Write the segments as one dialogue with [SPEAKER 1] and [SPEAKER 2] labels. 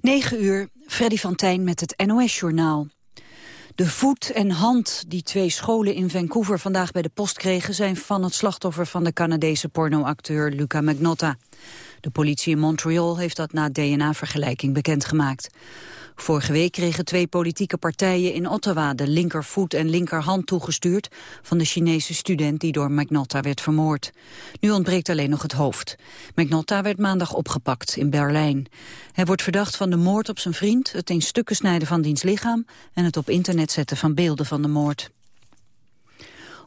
[SPEAKER 1] 9 uur, Freddy van Tijn met het NOS-journaal. De voet en hand die twee scholen in Vancouver vandaag bij de post kregen... zijn van het slachtoffer van de Canadese pornoacteur Luca Magnotta. De politie in Montreal heeft dat na DNA-vergelijking bekendgemaakt. Vorige week kregen twee politieke partijen in Ottawa de linkervoet en linkerhand toegestuurd van de Chinese student die door McNotta werd vermoord. Nu ontbreekt alleen nog het hoofd. McNotta werd maandag opgepakt in Berlijn. Hij wordt verdacht van de moord op zijn vriend, het in stukken snijden van diens lichaam en het op internet zetten van beelden van de moord.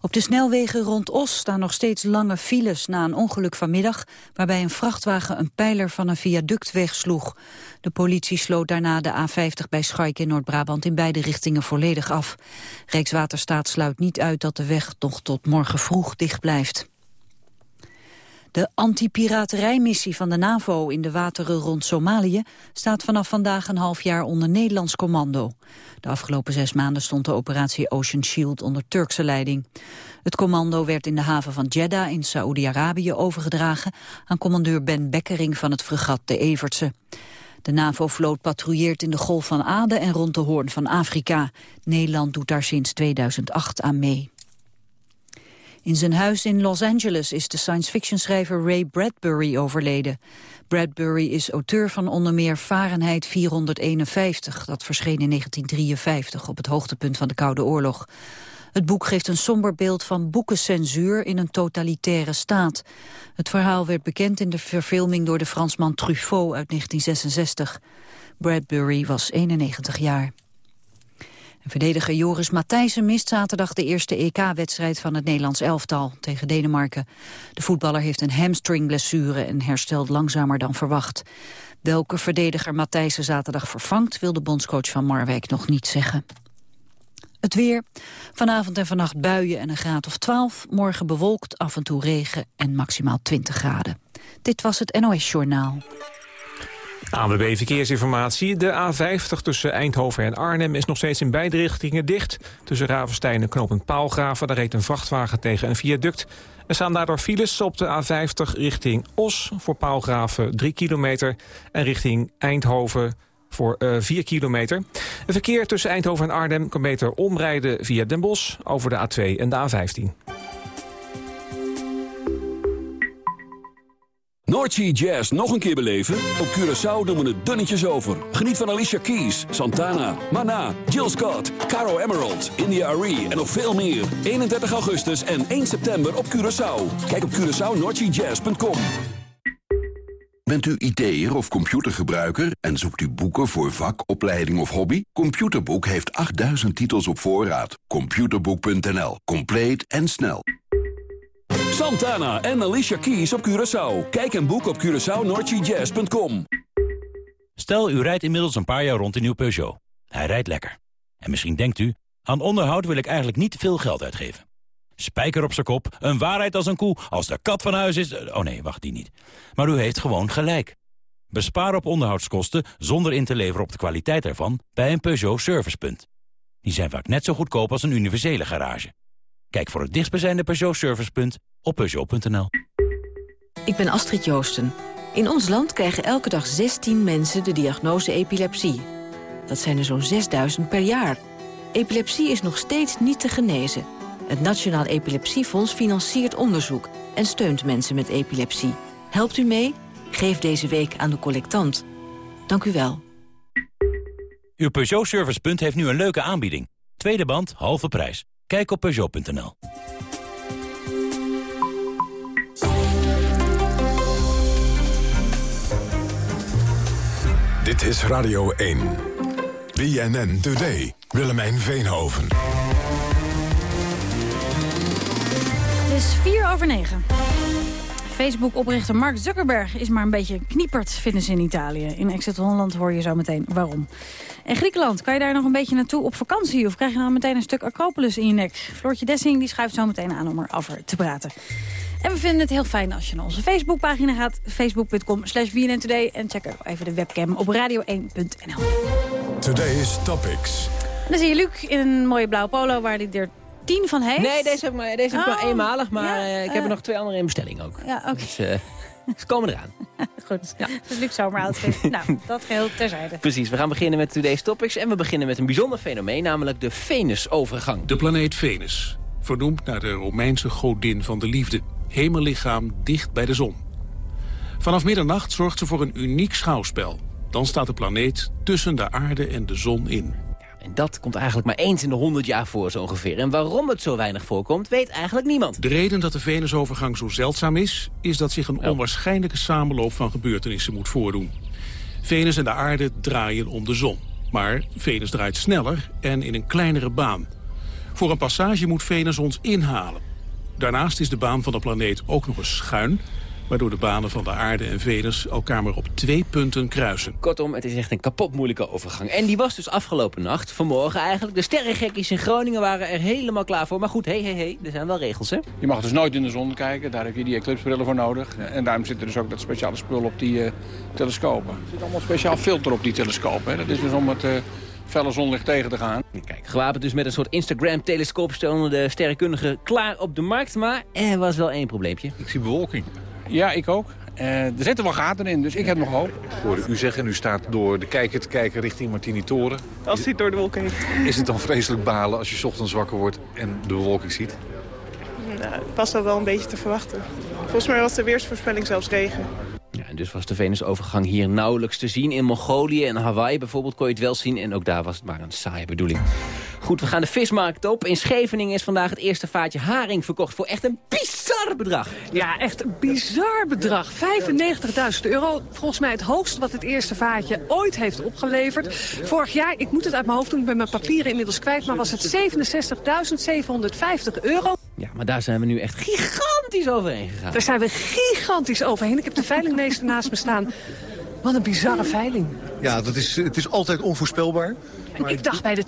[SPEAKER 1] Op de snelwegen rond Os staan nog steeds lange files na een ongeluk vanmiddag... waarbij een vrachtwagen een pijler van een viaduct wegsloeg. De politie sloot daarna de A50 bij Schaik in Noord-Brabant in beide richtingen volledig af. Rijkswaterstaat sluit niet uit dat de weg nog tot morgen vroeg dicht blijft. De anti-piraterijmissie van de NAVO in de wateren rond Somalië staat vanaf vandaag een half jaar onder Nederlands commando. De afgelopen zes maanden stond de operatie Ocean Shield onder Turkse leiding. Het commando werd in de haven van Jeddah in Saoedi-Arabië overgedragen aan commandeur Ben Bekkering van het fregat de Evertse. De NAVO-vloot patrouilleert in de Golf van Aden en rond de Hoorn van Afrika. Nederland doet daar sinds 2008 aan mee. In zijn huis in Los Angeles is de science-fiction-schrijver Ray Bradbury overleden. Bradbury is auteur van onder meer Fahrenheit 451. Dat verscheen in 1953 op het hoogtepunt van de Koude Oorlog. Het boek geeft een somber beeld van boekencensuur in een totalitaire staat. Het verhaal werd bekend in de verfilming door de Fransman Truffaut uit 1966. Bradbury was 91 jaar. Verdediger Joris Matthijssen mist zaterdag de eerste EK-wedstrijd van het Nederlands elftal tegen Denemarken. De voetballer heeft een hamstringblessure en herstelt langzamer dan verwacht. Welke verdediger Matthijssen zaterdag vervangt wil de bondscoach van Marwijk nog niet zeggen. Het weer. Vanavond en vannacht buien en een graad of 12. Morgen bewolkt, af en toe regen en maximaal 20 graden. Dit was het NOS Journaal.
[SPEAKER 2] ANWB Verkeersinformatie. De A50 tussen Eindhoven en Arnhem is nog steeds in beide richtingen dicht. Tussen Ravenstein en knooppunt Paalgraven, daar reed een vrachtwagen tegen een viaduct. Er staan daardoor files op de A50 richting Os voor Paalgraven 3 kilometer... en richting Eindhoven voor uh, 4 kilometer. Het verkeer tussen Eindhoven en Arnhem kan beter omrijden via Den Bosch... over de A2 en de A15.
[SPEAKER 3] Noordsea Jazz nog een keer beleven? Op Curaçao doen we het dunnetjes over. Geniet van Alicia Keys, Santana, Mana, Jill Scott, Caro Emerald, India Arie en nog veel meer. 31 augustus en 1 september op Curaçao. Kijk op CuraçaoNoordseaJazz.com
[SPEAKER 4] Bent u IT'er of computergebruiker en zoekt u boeken voor vak, opleiding of hobby? Computerboek heeft 8000 titels op voorraad. Computerboek.nl. Compleet en snel.
[SPEAKER 3] Santana en Alicia Keys op Curaçao. Kijk en boek op CuraçaoNordGJazz.com.
[SPEAKER 5] Stel, u rijdt inmiddels een paar jaar rond in uw Peugeot. Hij rijdt lekker. En misschien denkt u, aan onderhoud wil ik eigenlijk niet veel geld uitgeven. Spijker op zijn kop, een waarheid als een koe, als de kat van huis is... Oh nee, wacht, die niet. Maar u heeft gewoon gelijk. Bespaar op onderhoudskosten zonder in te leveren op de kwaliteit ervan... bij een Peugeot Servicepunt. Die zijn vaak net zo goedkoop als een universele garage. Kijk voor het dichtstbijzijnde Peugeot Servicepunt op Peugeot.nl.
[SPEAKER 6] Ik ben Astrid Joosten. In ons land krijgen elke dag 16 mensen de diagnose epilepsie. Dat zijn er zo'n 6000 per jaar. Epilepsie is nog steeds niet te genezen. Het Nationaal Epilepsiefonds financiert onderzoek... en steunt mensen met epilepsie. Helpt u mee? Geef deze week aan de collectant. Dank u wel.
[SPEAKER 5] Uw Peugeot Servicepunt heeft nu een leuke aanbieding. Tweede band, halve prijs. Kijk op Peugeot.nl.
[SPEAKER 7] Dit is Radio 1. BNN Today. Willemijn Veenhoven.
[SPEAKER 8] Het is 4 over 9. Facebook-oprichter Mark Zuckerberg is maar een beetje knieperd, vinden ze in Italië. In Exeter Holland hoor je zo meteen waarom. En Griekenland, kan je daar nog een beetje naartoe op vakantie... of krijg je nou meteen een stuk Acropolis in je nek? Floortje Dessing die schuift zo meteen aan om erover te praten. En we vinden het heel fijn als je naar onze Facebookpagina gaat. Facebook.com slash Today. En check ook even de webcam op radio1.nl.
[SPEAKER 7] Today's Topics.
[SPEAKER 8] dan zie je Luc in een mooie blauwe polo waar hij er tien van heeft.
[SPEAKER 9] Nee, deze heb ik maar, deze heb ik maar
[SPEAKER 8] Oh,
[SPEAKER 9] eenmalig. Maar
[SPEAKER 8] ja,
[SPEAKER 9] eh, ik heb
[SPEAKER 8] eh.
[SPEAKER 9] er nog twee andere in bestelling ook.
[SPEAKER 8] Ja, oké.
[SPEAKER 9] Dus, eh, Ze komen eraan.
[SPEAKER 8] Goed, ja. dus zomeroutfit. nou, dat geheel terzijde.
[SPEAKER 9] Precies, we gaan beginnen met Today's Topics. En we beginnen met een bijzonder fenomeen, namelijk de Venusovergang.
[SPEAKER 10] De planeet Venus, vernoemd naar de Romeinse godin van de liefde. Hemellichaam dicht bij de zon. Vanaf middernacht zorgt ze voor een uniek schouwspel. Dan staat de planeet tussen de aarde en de zon in.
[SPEAKER 9] En dat komt eigenlijk maar eens in de 100 jaar voor zo ongeveer. En waarom het zo weinig voorkomt, weet eigenlijk niemand.
[SPEAKER 10] De reden dat de Venusovergang zo zeldzaam is... is dat zich een onwaarschijnlijke samenloop van gebeurtenissen moet voordoen. Venus en de aarde draaien om de zon. Maar Venus draait sneller en in een kleinere baan. Voor een passage moet Venus ons inhalen. Daarnaast is de baan van de planeet ook nog eens schuin waardoor de banen van de aarde en Venus elkaar maar op twee punten kruisen.
[SPEAKER 9] Kortom, het is echt een kapot moeilijke overgang. En die was dus afgelopen nacht, vanmorgen eigenlijk. De sterrengekkies in Groningen waren er helemaal klaar voor. Maar goed, hé, hé, hé, er zijn wel regels, hè?
[SPEAKER 11] Je mag dus nooit in de zon kijken, daar heb je die eclipsbrillen voor nodig. En daarom zit er dus ook dat speciale spul op die uh, telescopen. Er zit allemaal een speciaal filter op die telescopen. Hè. Dat is dus om het... Uh, felle zonlicht tegen te gaan.
[SPEAKER 9] Kijk, gewapend dus met een soort Instagram-telescoop stonden de sterrenkundigen klaar op de markt. Maar er was wel één probleempje.
[SPEAKER 11] Ik zie bewolking. Ja, ik ook. Uh, er zitten wel gaten in, dus ik heb nog hoop.
[SPEAKER 12] Ik hoorde u zeggen, u staat door de kijker te kijken richting Martini Toren.
[SPEAKER 13] Als hij door de wolken heen.
[SPEAKER 12] Is het dan vreselijk balen als je ochtends wakker wordt en de bewolking ziet?
[SPEAKER 13] Nou, het was wel een beetje te verwachten. Volgens mij was de weersvoorspelling zelfs regen.
[SPEAKER 9] Ja, en dus was de Venusovergang hier nauwelijks te zien. In Mongolië en Hawaii bijvoorbeeld kon je het wel zien. En ook daar was het maar een saaie bedoeling. Goed, we gaan de vismarkt op. In Scheveningen is vandaag het eerste vaatje haring verkocht voor echt een bizar bedrag.
[SPEAKER 14] Ja, echt een bizar bedrag. 95.000 euro. Volgens mij het hoogste wat het eerste vaatje ooit heeft opgeleverd. Vorig jaar, ik moet het uit mijn hoofd doen, ik ben mijn papieren inmiddels kwijt... maar was het 67.750 euro.
[SPEAKER 9] Ja, maar daar zijn we nu echt gigantisch overheen gegaan.
[SPEAKER 14] Daar zijn we gigantisch overheen. Ik heb de veilingmeester naast me staan. Wat een bizarre veiling.
[SPEAKER 15] Ja, dat is, het is altijd onvoorspelbaar.
[SPEAKER 14] En ik dacht bij de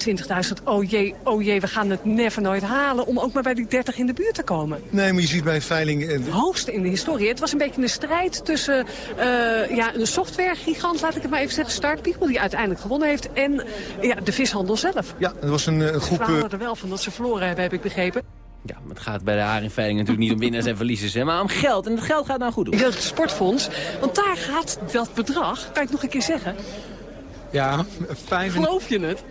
[SPEAKER 14] 20.000, oh jee, oh jee, we gaan het never nooit halen... om ook maar bij die 30 in de buurt te komen.
[SPEAKER 15] Nee, maar je ziet bij veiling...
[SPEAKER 14] Het hoogste in de historie. Het was een beetje een strijd tussen uh, ja, een softwaregigant, laat ik het maar even zeggen... Start People, die uiteindelijk gewonnen heeft, en ja, de vishandel zelf.
[SPEAKER 15] Ja, het was een, een groep...
[SPEAKER 14] Ik er wel van dat ze verloren hebben, heb ik begrepen.
[SPEAKER 9] Ja, het gaat bij de haringveiling natuurlijk niet om winnaars en verliezers, hè, maar om geld. En het geld gaat nou goed doen.
[SPEAKER 14] Het sportfonds, want daar gaat dat bedrag, kan ik het nog een keer zeggen...
[SPEAKER 15] Ja.
[SPEAKER 14] Geloof je het?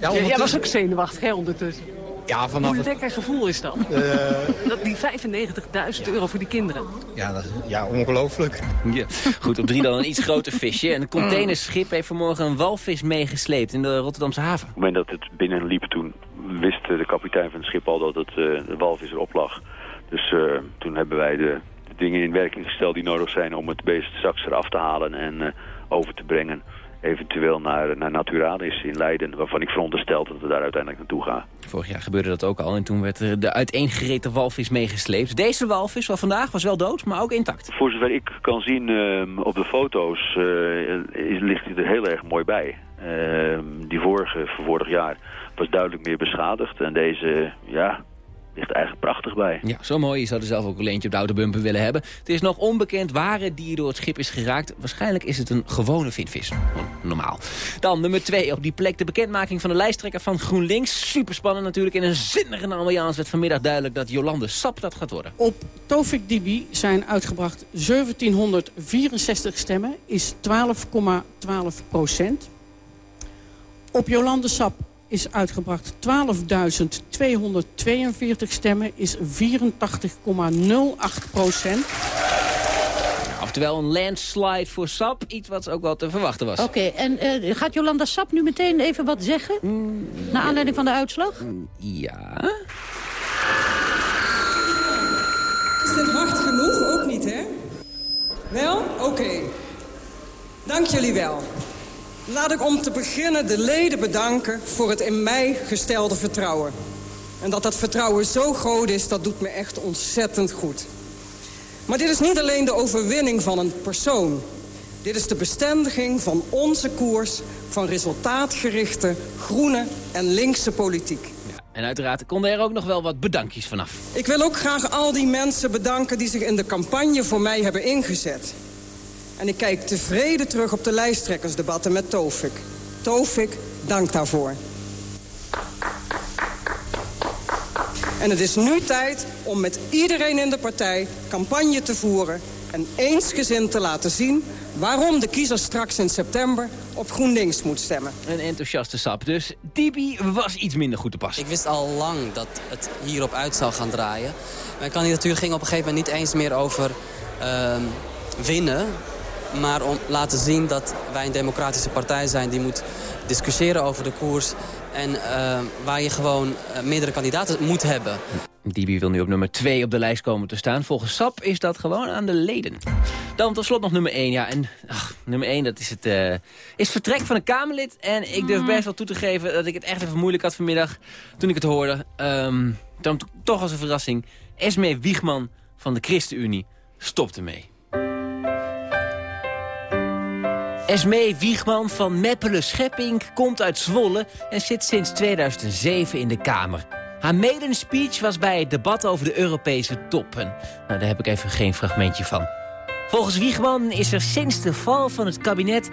[SPEAKER 14] Ja, Jij was ook zenuwachtig, hè, ondertussen.
[SPEAKER 15] Ja, vanaf
[SPEAKER 14] Hoe lekker gevoel is dat? Uh... dat die 95.000 euro voor die kinderen.
[SPEAKER 15] Ja, dat, ja ongelooflijk.
[SPEAKER 9] Ja. Goed, op drie dan een iets groter visje. Een containerschip heeft vanmorgen een walvis meegesleept in de Rotterdamse haven.
[SPEAKER 16] Op het moment dat het binnenliep, toen wist de kapitein van het schip al dat het, uh, de walvis erop lag. Dus uh, toen hebben wij de, de, dingen in werking gesteld die nodig zijn om het beest straks eraf te halen en over te brengen eventueel naar, naar Naturalis in Leiden... waarvan ik veronderstel dat we daar uiteindelijk naartoe gaan.
[SPEAKER 9] Vorig jaar gebeurde dat ook al en toen werd de uiteengereten walvis meegesleept. Deze walvis van vandaag was wel dood, maar ook intact.
[SPEAKER 16] Voor zover ik kan zien uh, op de foto's uh, is, ligt hij er heel erg mooi bij. Uh, die vorige, van vorig jaar, was duidelijk meer beschadigd. En deze, ja, ligt eigenlijk prachtig bij.
[SPEAKER 9] Ja, zo mooi. Je zou er zelf ook een leentje op de autobumper willen hebben. Het is nog onbekend waar het dier door het schip is geraakt. Waarschijnlijk is het een gewone vinvis. Normaal. Dan nummer twee op die plek. De bekendmaking van de lijsttrekker van GroenLinks. Superspannend natuurlijk. In een zinnige ambiance werd vanmiddag duidelijk dat Jolande Sap dat gaat worden.
[SPEAKER 17] Op Tofik Dibi zijn uitgebracht 1764 stemmen. Is 12,12 procent. Op Jolande Sap is uitgebracht 12.242 stemmen, is 84,08 procent.
[SPEAKER 9] Oftewel een landslide voor SAP, iets wat ook wel te verwachten was.
[SPEAKER 18] Oké, okay, en uh, gaat Jolanda Sap nu meteen even wat zeggen? Mm, naar aanleiding van de uitslag?
[SPEAKER 9] Mm, ja.
[SPEAKER 19] Is dit hard genoeg? Ook niet, hè? Wel? Oké. Okay. Dank jullie wel. Laat ik om te beginnen de leden bedanken voor het in mij gestelde vertrouwen. En dat dat vertrouwen zo groot is, dat doet me echt ontzettend goed. Maar dit is niet alleen de overwinning van een persoon. Dit is de bestendiging van onze koers van resultaatgerichte, groene en linkse politiek.
[SPEAKER 9] Ja, en uiteraard konden er ook nog wel wat bedankjes vanaf.
[SPEAKER 19] Ik wil ook graag al die mensen bedanken die zich in de campagne voor mij hebben ingezet. En ik kijk tevreden terug op de lijsttrekkersdebatten met Tofik. Tofik, dank daarvoor. En het is nu tijd om met iedereen in de partij campagne te voeren... en eensgezind te laten zien... waarom de kiezer straks in september op GroenLinks moet stemmen.
[SPEAKER 9] Een enthousiaste sap. Dus Dibi was iets minder goed te passen.
[SPEAKER 20] Ik wist al lang dat het hierop uit zou gaan draaien. Mijn kandidatuur ging op een gegeven moment niet eens meer over ehm, winnen... maar om laten zien dat wij een democratische partij zijn... die moet discussiëren over de koers... en ehm, waar je gewoon eh, meerdere kandidaten moet hebben.
[SPEAKER 9] Dibi wil nu op nummer 2 op de lijst komen te staan. Volgens SAP is dat gewoon aan de leden. Dan tot slot nog nummer 1. Ja, en ach, nummer 1 dat is het eh, is vertrek van een Kamerlid. En ik durf best wel toe te geven dat ik het echt even moeilijk had vanmiddag. Toen ik het hoorde. Ehm, dan to- toch als een verrassing. Esme Wiegman van de ChristenUnie stopt ermee. Esme Wiegman van Meppelen-Schepping komt uit Zwolle... en zit sinds 2007 in de Kamer. Haar maiden speech was bij het debat over de Europese toppen. Nou, daar heb ik even geen fragmentje van. Volgens Wiegman is er sinds de val van het kabinet...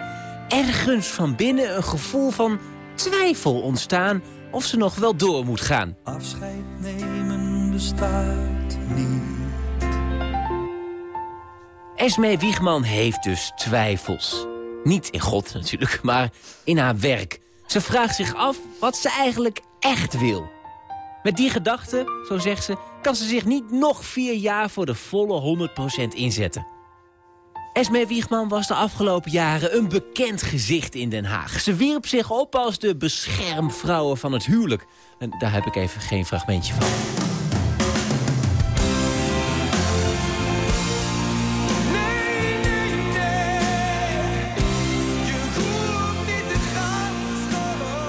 [SPEAKER 9] ergens van binnen een gevoel van twijfel ontstaan... of ze nog wel door moet gaan.
[SPEAKER 21] Afscheid nemen bestaat niet.
[SPEAKER 9] Esme Wiegman heeft dus twijfels. Niet in God natuurlijk, maar in haar werk. Ze vraagt zich af wat ze eigenlijk echt wil. Met die gedachte, zo zegt ze, kan ze zich niet nog vier jaar voor de volle 100% inzetten. Esme Wiegman was de afgelopen jaren een bekend gezicht in Den Haag. Ze wierp zich op als de beschermvrouwen van het huwelijk. En daar heb ik even geen fragmentje van.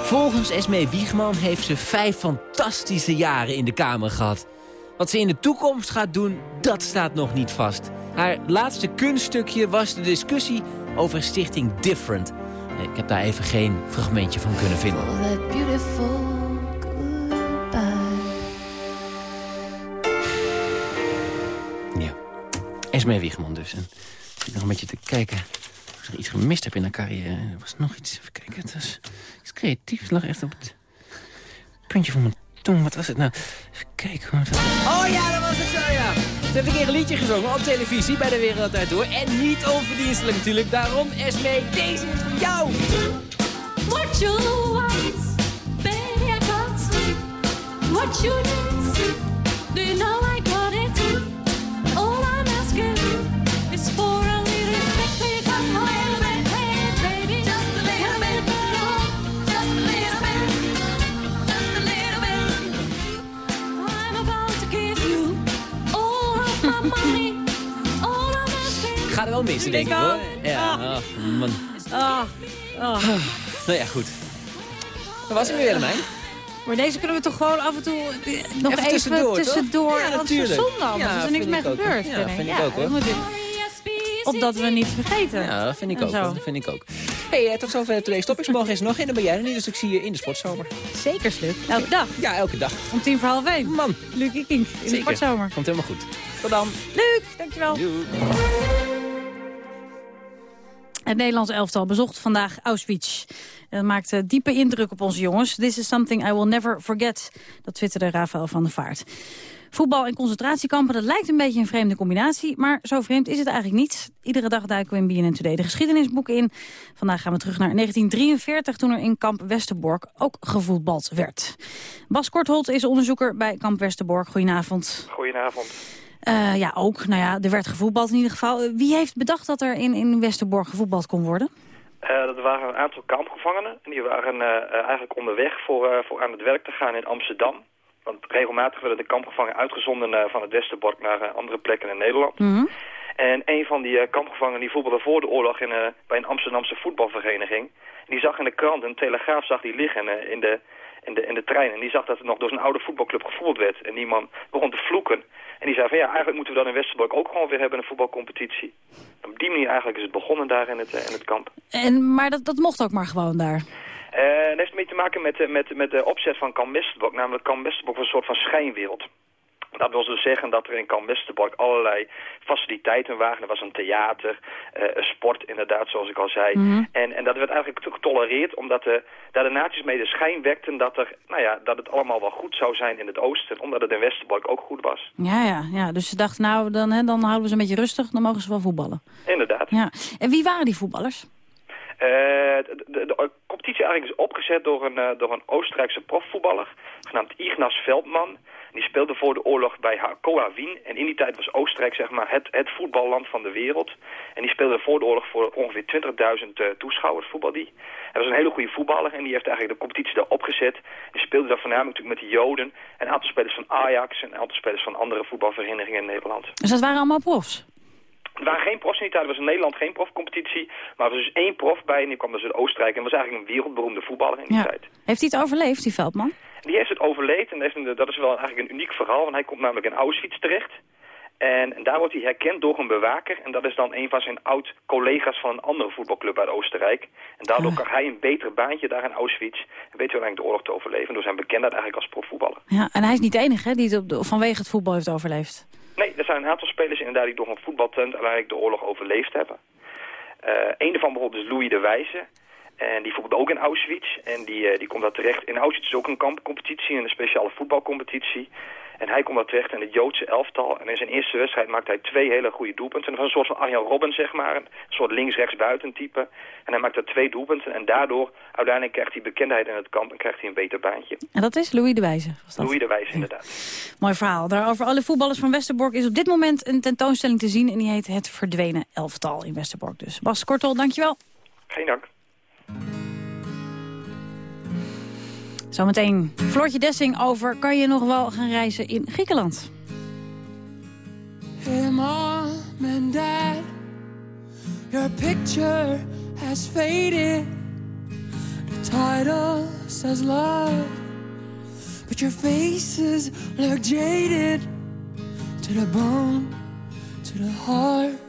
[SPEAKER 9] Volgens Esme Wiegman heeft ze vijf fantastische jaren in de Kamer gehad. Wat ze in de toekomst gaat doen, dat staat nog niet vast. Haar laatste kunststukje was de discussie over stichting Different. Ik heb daar even geen fragmentje van kunnen vinden. Ja. Esme Wiegman dus. En ik zit nog een beetje te kijken ik iets gemist heb in haar carrière. Er was nog iets, even kijken. Het was iets creatiefs. Het lag echt op het puntje van mijn tong. Wat was het nou? Even kijken. Wat het? Oh ja, dat was het zo, ja. Ze heeft een keer een liedje gezongen op televisie bij de Wereld Draait Door. En niet onverdienstelijk natuurlijk. Daarom, Esme, deze is voor jou.
[SPEAKER 22] What you want, baby, I got What you need, do you know
[SPEAKER 9] missen, denk ik hoor. Ja, ach, man.
[SPEAKER 8] Ah, ah.
[SPEAKER 9] Nou ja, goed. Dat was hem weer, Willemijn.
[SPEAKER 8] Maar deze kunnen we toch gewoon af en toe eh, nog even,
[SPEAKER 9] tussendoor,
[SPEAKER 8] tussendoor.
[SPEAKER 9] Ja, natuurlijk.
[SPEAKER 8] zondag,
[SPEAKER 9] Ja,
[SPEAKER 8] er is niks
[SPEAKER 9] vind
[SPEAKER 8] mee
[SPEAKER 9] ik ook.
[SPEAKER 8] gebeurd.
[SPEAKER 9] Ja, vind ik ook, hoor.
[SPEAKER 8] Opdat we niet vergeten.
[SPEAKER 9] Ja, dat vind ik ook. Dat vind ik ook. hey, eh, tot zover Today's Topics. Morgen is nog in, dan ben jij er niet, dus ik zie je in de sportzomer.
[SPEAKER 8] Zeker, Sluk. Elke dag.
[SPEAKER 9] Ja, elke dag.
[SPEAKER 8] Om tien voor half één.
[SPEAKER 9] Man.
[SPEAKER 8] Luc Kink in de sportzomer.
[SPEAKER 9] Komt helemaal goed. Tot dan.
[SPEAKER 8] Luc, dankjewel. Het Nederlands elftal bezocht vandaag Auschwitz. Dat maakte diepe indruk op onze jongens. This is something I will never forget. Dat twitterde Rafael van der Vaart. Voetbal en concentratiekampen, dat lijkt een beetje een vreemde combinatie. Maar zo vreemd is het eigenlijk niet. Iedere dag duiken we in BNN Today de geschiedenisboeken in. Vandaag gaan we terug naar 1943, toen er in kamp Westerbork ook gevoetbald werd. Bas Kortholt is onderzoeker bij kamp Westerbork. Goedenavond.
[SPEAKER 23] Goedenavond.
[SPEAKER 8] Eh, ja, ook. Nou ja, er werd gevoetbald in ieder geval. Wie heeft bedacht dat er in, in Westerbork gevoetbald kon worden?
[SPEAKER 23] Eh, dat waren een aantal kampgevangenen. En die waren eh, eigenlijk onderweg voor, voor aan het werk te gaan in Amsterdam. Want regelmatig werden de kampgevangenen uitgezonden van het Westerbork naar andere plekken in Nederland. En een van die kampgevangenen die voetbalde voor de oorlog in, bij een Amsterdamse voetbalvereniging. En die zag in de krant, een telegraaf zag die liggen in, de, in, de, in de trein. En die zag dat het nog door zijn oude voetbalclub gevoeld werd. En die man begon te vloeken. En die zei van ja, eigenlijk moeten we dan in Westerbork ook gewoon weer hebben een voetbalcompetitie. Op die manier eigenlijk is het begonnen daar in het, eh, in het kamp.
[SPEAKER 8] En, maar dat, dat mocht ook maar gewoon daar.
[SPEAKER 23] Eh, dat heeft mee te maken met, eh, met, met de opzet van Kamp Westerbork. Namelijk Kamp Westerbork was een soort van schijnwereld. Dat wil dus zeggen dat er in Kamp Westerbork allerlei faciliteiten waren. Er was een theater, eh, een sport inderdaad, zoals ik al zei.
[SPEAKER 8] Mhm.
[SPEAKER 23] en, en dat werd eigenlijk getolereerd omdat de, daar de naties mee de schijn wekten dat, er, nou ja, dat het allemaal wel goed zou zijn in het oosten. Omdat het in Westerbork ook goed was.
[SPEAKER 8] Ja, ja, ja. Dus ze dachten, nou, dan, hè, dan houden we ze een beetje rustig. Dan mogen ze wel voetballen.
[SPEAKER 23] Inderdaad.
[SPEAKER 8] Ja. En wie waren die voetballers?
[SPEAKER 23] Eh, de, de, eigenlijk is opgezet door een, eh, door een Oostenrijkse profvoetballer, genaamd Ignaz Veldman. Die speelde voor de oorlog bij Hakoa Wien. En in die tijd was Oostenrijk zeg maar, het, het voetballand van de wereld. En die speelde voor de oorlog voor ongeveer 20.000 eh, toeschouwers, voetbal die. Hij was een hele goede voetballer en die heeft eigenlijk de competitie daar opgezet. En speelde daar voornamelijk natuurlijk met de Joden. En een aantal spelers van Ajax en een aantal spelers van andere voetbalverenigingen in Nederland.
[SPEAKER 8] Dus dat waren allemaal profs?
[SPEAKER 23] Er waren geen profs in die tijd. Er was in Nederland geen profcompetitie. Maar er was dus één prof bij en die kwam dus uit Oostenrijk. En was eigenlijk een wereldberoemde voetballer in die
[SPEAKER 8] Ja.
[SPEAKER 23] tijd.
[SPEAKER 8] Heeft hij het overleefd, die Veldman?
[SPEAKER 23] Die heeft het overleefd en heeft een- dat is wel eigenlijk een uniek verhaal. Want hij komt namelijk in Auschwitz terecht. En, en daar wordt hij herkend door een bewaker. En dat is dan een van zijn oud-collega's van een andere voetbalclub uit Oostenrijk. En daardoor krijgt hij een beter baantje daar in Auschwitz. En weet hij uiteindelijk de oorlog te overleven. Door zijn bekendheid eigenlijk als profvoetballer.
[SPEAKER 8] Ja, en hij is niet de enige hè, die het op de- vanwege het voetbal heeft overleefd.
[SPEAKER 23] Nee, er zijn een aantal spelers inderdaad die door een voetbaltent uiteindelijk de oorlog overleefd hebben. Eh een daarvan bijvoorbeeld is Louis de Wijze. En die voetbalde ook in Auschwitz. En die, eh, die komt daar terecht. In Auschwitz is ook een kampcompetitie, een speciale voetbalcompetitie. En hij komt daar terecht in het Joodse elftal. En in zijn eerste wedstrijd maakt hij twee hele goede doelpunten. Was een soort van Arjan Robben, zeg maar. Een soort links-rechts buitentype. En hij maakt daar twee doelpunten. En daardoor uiteindelijk krijgt hij bekendheid in het kamp. En krijgt hij een beter baantje.
[SPEAKER 8] En dat is Louis de Wijze. Was dat?
[SPEAKER 23] Louis de Wijze, inderdaad.
[SPEAKER 8] Mooi verhaal. Daarover alle voetballers van Westerbork is op dit moment een tentoonstelling te zien. En die heet Het Verdwenen Elftal in Westerbork. Dus Bas Kortel, dankjewel.
[SPEAKER 23] Geen dank.
[SPEAKER 8] Zometeen Floortje Dessing over kan je nog wel gaan reizen in Griekenland.
[SPEAKER 22] Hey mom and dad, your picture has faded. The title says love, but your faces look jaded. To the bone, to the heart.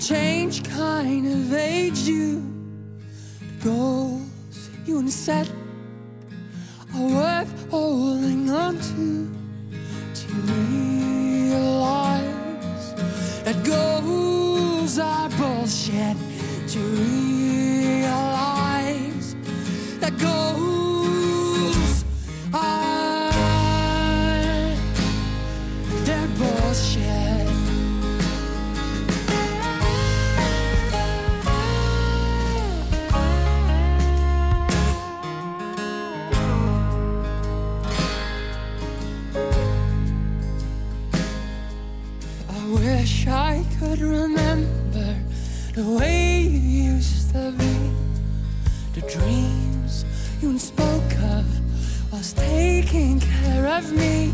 [SPEAKER 22] Change kind of aged you. The goals you and set are worth holding on to. To realize that goals are bullshit. To realize that goals could remember the way you used to be, the dreams you spoke of was taking care of me.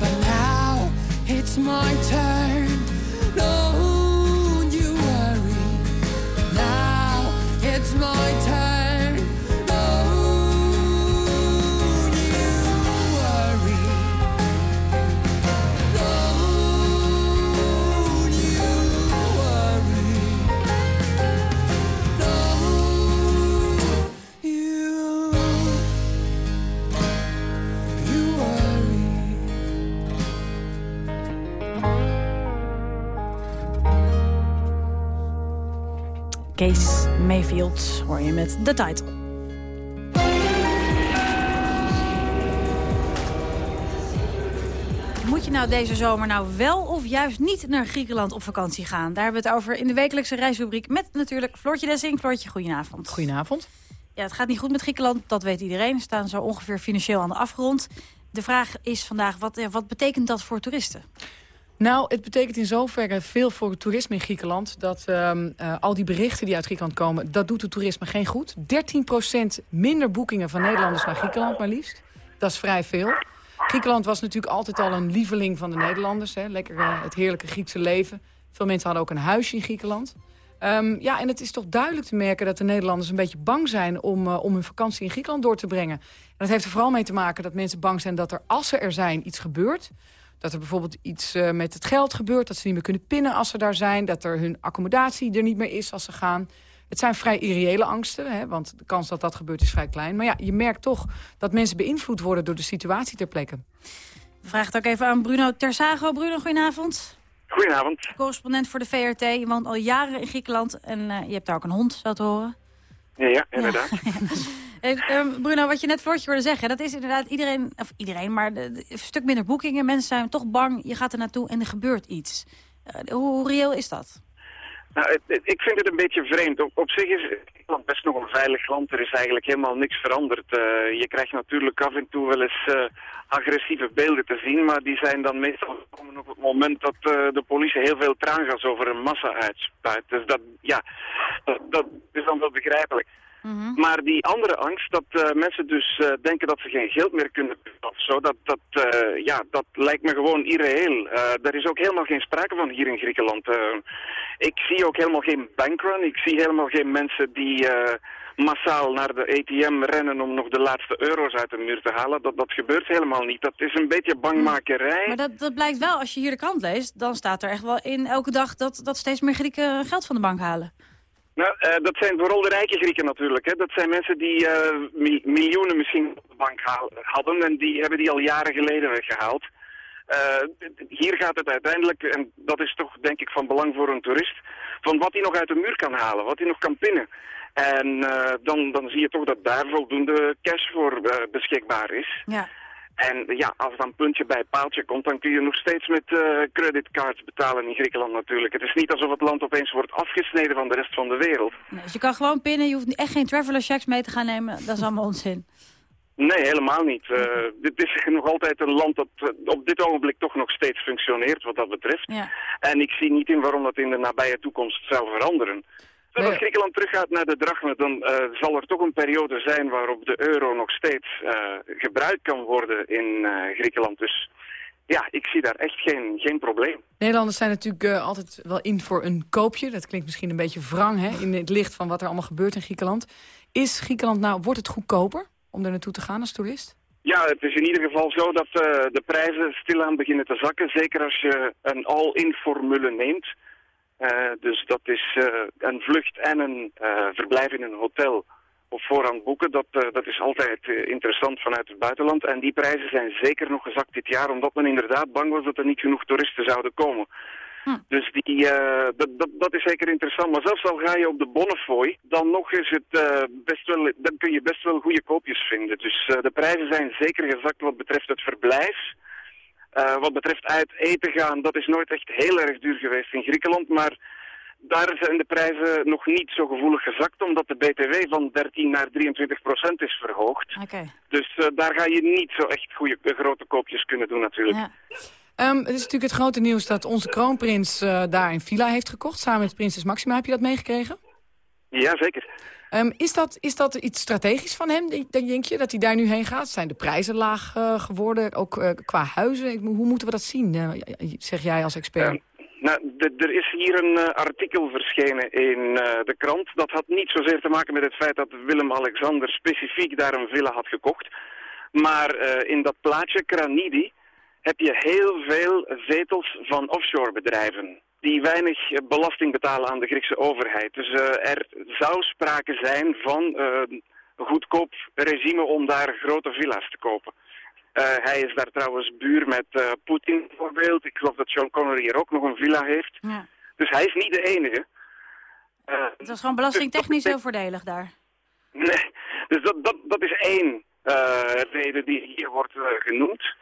[SPEAKER 22] But now it's my turn. Don't
[SPEAKER 8] Kees Mayfield hoor je met de title. Moet je nou deze zomer nou wel of juist niet naar Griekenland op vakantie gaan? Daar hebben we het over in de wekelijkse reisrubriek met natuurlijk Floortje Dessing. Floortje, goedenavond.
[SPEAKER 24] Goedenavond.
[SPEAKER 8] Ja, het gaat niet goed met Griekenland, dat weet iedereen. Ze staan zo ongeveer financieel aan de afgrond. De vraag is vandaag, wat, wat betekent dat voor toeristen?
[SPEAKER 24] Nou, het betekent in zoverre veel voor het toerisme in Griekenland... dat ehm, eh, al die berichten die uit Griekenland komen... dat doet het toerisme geen goed. 13% minder boekingen van Nederlanders naar Griekenland maar liefst. Dat is vrij veel. Griekenland was natuurlijk altijd al een lieveling van de Nederlanders. Hè? Lekker eh, het heerlijke Griekse leven. Veel mensen hadden ook een huisje in Griekenland. Ehm, ja, en het is toch duidelijk te merken dat de Nederlanders een beetje bang zijn... om, eh, om hun vakantie in Griekenland door te brengen. En dat heeft er vooral mee te maken dat mensen bang zijn dat er, als ze er zijn, iets gebeurt. Dat er bijvoorbeeld iets eh, met het geld gebeurt, dat ze niet meer kunnen pinnen als ze daar zijn. Dat er hun accommodatie er niet meer is als ze gaan. Het zijn vrij irreële angsten, hè, want de kans dat dat gebeurt is vrij klein. Maar ja, je merkt toch dat mensen beïnvloed worden door de situatie ter plekke.
[SPEAKER 8] We vragen het ook even aan Bruno Tersago. Bruno, goedenavond.
[SPEAKER 25] Goedenavond.
[SPEAKER 8] Correspondent voor de VRT. Je woont al jaren in Griekenland en eh, je hebt daar ook een hond, zo te horen.
[SPEAKER 25] Ja, ja inderdaad.
[SPEAKER 8] Eh, ehm, Bruno, wat je net Floortje hoorde zeggen, dat is inderdaad iedereen, of iedereen, maar een stuk minder boekingen. Mensen zijn toch bang, je gaat er naartoe en er gebeurt iets. Eh, hoe, hoe reëel is dat?
[SPEAKER 25] Nou, ik vind het een beetje vreemd. Op, zich is Griekenland best nog een veilig land. Er is eigenlijk helemaal niks veranderd. Eh, je krijgt natuurlijk af en toe wel eens eh, agressieve beelden te zien, maar die zijn dan meestal gekomen op het moment dat de politie heel veel traangas over een massa uitspuit. Dus dat, ja, dat is dan wel begrijpelijk. Maar die andere angst, dat eh, mensen dus eh, denken dat ze geen geld meer kunnen of zo, dat, dat, eh, ja, dat lijkt me gewoon irreëel. Er is ook helemaal geen sprake van hier in Griekenland. Ik zie ook helemaal geen bankrun. Ik zie helemaal geen mensen die massaal naar de ATM rennen om nog de laatste euro's uit de muur te halen. Dat, dat gebeurt helemaal niet. Dat is een beetje bangmakerij.
[SPEAKER 8] Maar dat, dat blijkt wel, als je hier de krant leest, dan staat er echt wel in elke dag dat, dat steeds meer Grieken geld van de bank halen.
[SPEAKER 25] Nou, eh, dat zijn vooral de rijke Grieken natuurlijk. Hè. Dat zijn mensen die eh, mi- miljoenen misschien op de bank hadden en die hebben die al jaren geleden weggehaald. Eh, hier gaat het uiteindelijk, en dat is toch denk ik van belang voor een toerist, van wat hij nog uit de muur kan halen, wat hij nog kan pinnen. En dan, dan zie je toch dat daar voldoende cash voor beschikbaar is.
[SPEAKER 8] Ja.
[SPEAKER 25] En ja, als dan puntje bij paaltje komt, dan kun je nog steeds met eh creditcards betalen in Griekenland natuurlijk. Het is niet alsof het land opeens wordt afgesneden van de rest van de wereld.
[SPEAKER 8] Nee, dus je kan gewoon pinnen, je hoeft echt geen traveler checks mee te gaan nemen. Dat is allemaal onzin.
[SPEAKER 25] Nee, helemaal niet. Eh, dit is nog altijd een land dat eh, op dit ogenblik toch nog steeds functioneert wat dat betreft.
[SPEAKER 8] Ja.
[SPEAKER 25] En ik zie niet in waarom dat in de nabije toekomst zou veranderen. Als Griekenland teruggaat naar de drachme, dan eh, zal er toch een periode zijn waarop de euro nog steeds eh, gebruikt kan worden in eh, Griekenland. Dus ja, ik zie daar echt geen, geen probleem.
[SPEAKER 24] Nederlanders zijn natuurlijk altijd wel in voor een koopje. Dat klinkt misschien een beetje wrang hè, in het licht van wat er allemaal gebeurt in Griekenland. Is Griekenland nou, wordt het goedkoper om er naartoe te gaan als toerist?
[SPEAKER 25] Ja, het is in ieder geval zo dat de prijzen stilaan beginnen te zakken. Zeker als je een all-in formule neemt. Eh, dus dat is eh, een vlucht en een eh, verblijf in een hotel op voorhand boeken. Dat, dat is altijd interessant vanuit het buitenland. En die prijzen zijn zeker nog gezakt dit jaar, omdat men inderdaad bang was dat er niet genoeg toeristen zouden komen. Dus die, dat, dat, dat is zeker interessant. Maar zelfs al ga je op de Bonnefoy, dan nog is het best wel, dan kun je best wel goede koopjes vinden. Dus de prijzen zijn zeker gezakt wat betreft het verblijf. Eh, wat betreft uit eten gaan, dat is nooit echt heel erg duur geweest in Griekenland. Maar daar zijn de prijzen nog niet zo gevoelig gezakt, omdat de BTW van 13 naar 23 procent is verhoogd.
[SPEAKER 8] Oké.
[SPEAKER 25] Dus eh, daar ga je niet zo echt goede, grote koopjes kunnen doen natuurlijk.
[SPEAKER 24] Ehm, het is natuurlijk het grote nieuws dat onze kroonprins eh, daar een villa heeft gekocht. Samen met prinses Maxima. Heb je dat meegekregen?
[SPEAKER 25] Ja, zeker.
[SPEAKER 24] Ehm, is, dat, is dat iets strategisch van hem, denk je, dat hij daar nu heen gaat? Zijn de prijzen laag eh, geworden, ook eh, qua huizen? Hoe moeten we dat zien, eh, zeg jij als expert?
[SPEAKER 25] Nou, d- er is hier een artikel verschenen in de krant. Dat had niet zozeer te maken met het feit dat Willem-Alexander specifiek daar een villa had gekocht. Maar in dat plaatje, Kranidi, heb je heel veel zetels van offshore bedrijven. Die weinig eh, belasting betalen aan de Griekse overheid. Dus eh, er zou sprake zijn van eh, een goedkoop regime om daar grote villa's te kopen. Hij is daar trouwens buur met eh, Poetin bijvoorbeeld. Ik geloof dat Sean Connery hier ook nog een villa heeft.
[SPEAKER 8] Ja.
[SPEAKER 25] Dus hij is niet de enige.
[SPEAKER 8] Het was gewoon belastingtechnisch heel voordelig daar.
[SPEAKER 25] Nee, dus dat, dat, dat is één reden die hier wordt genoemd.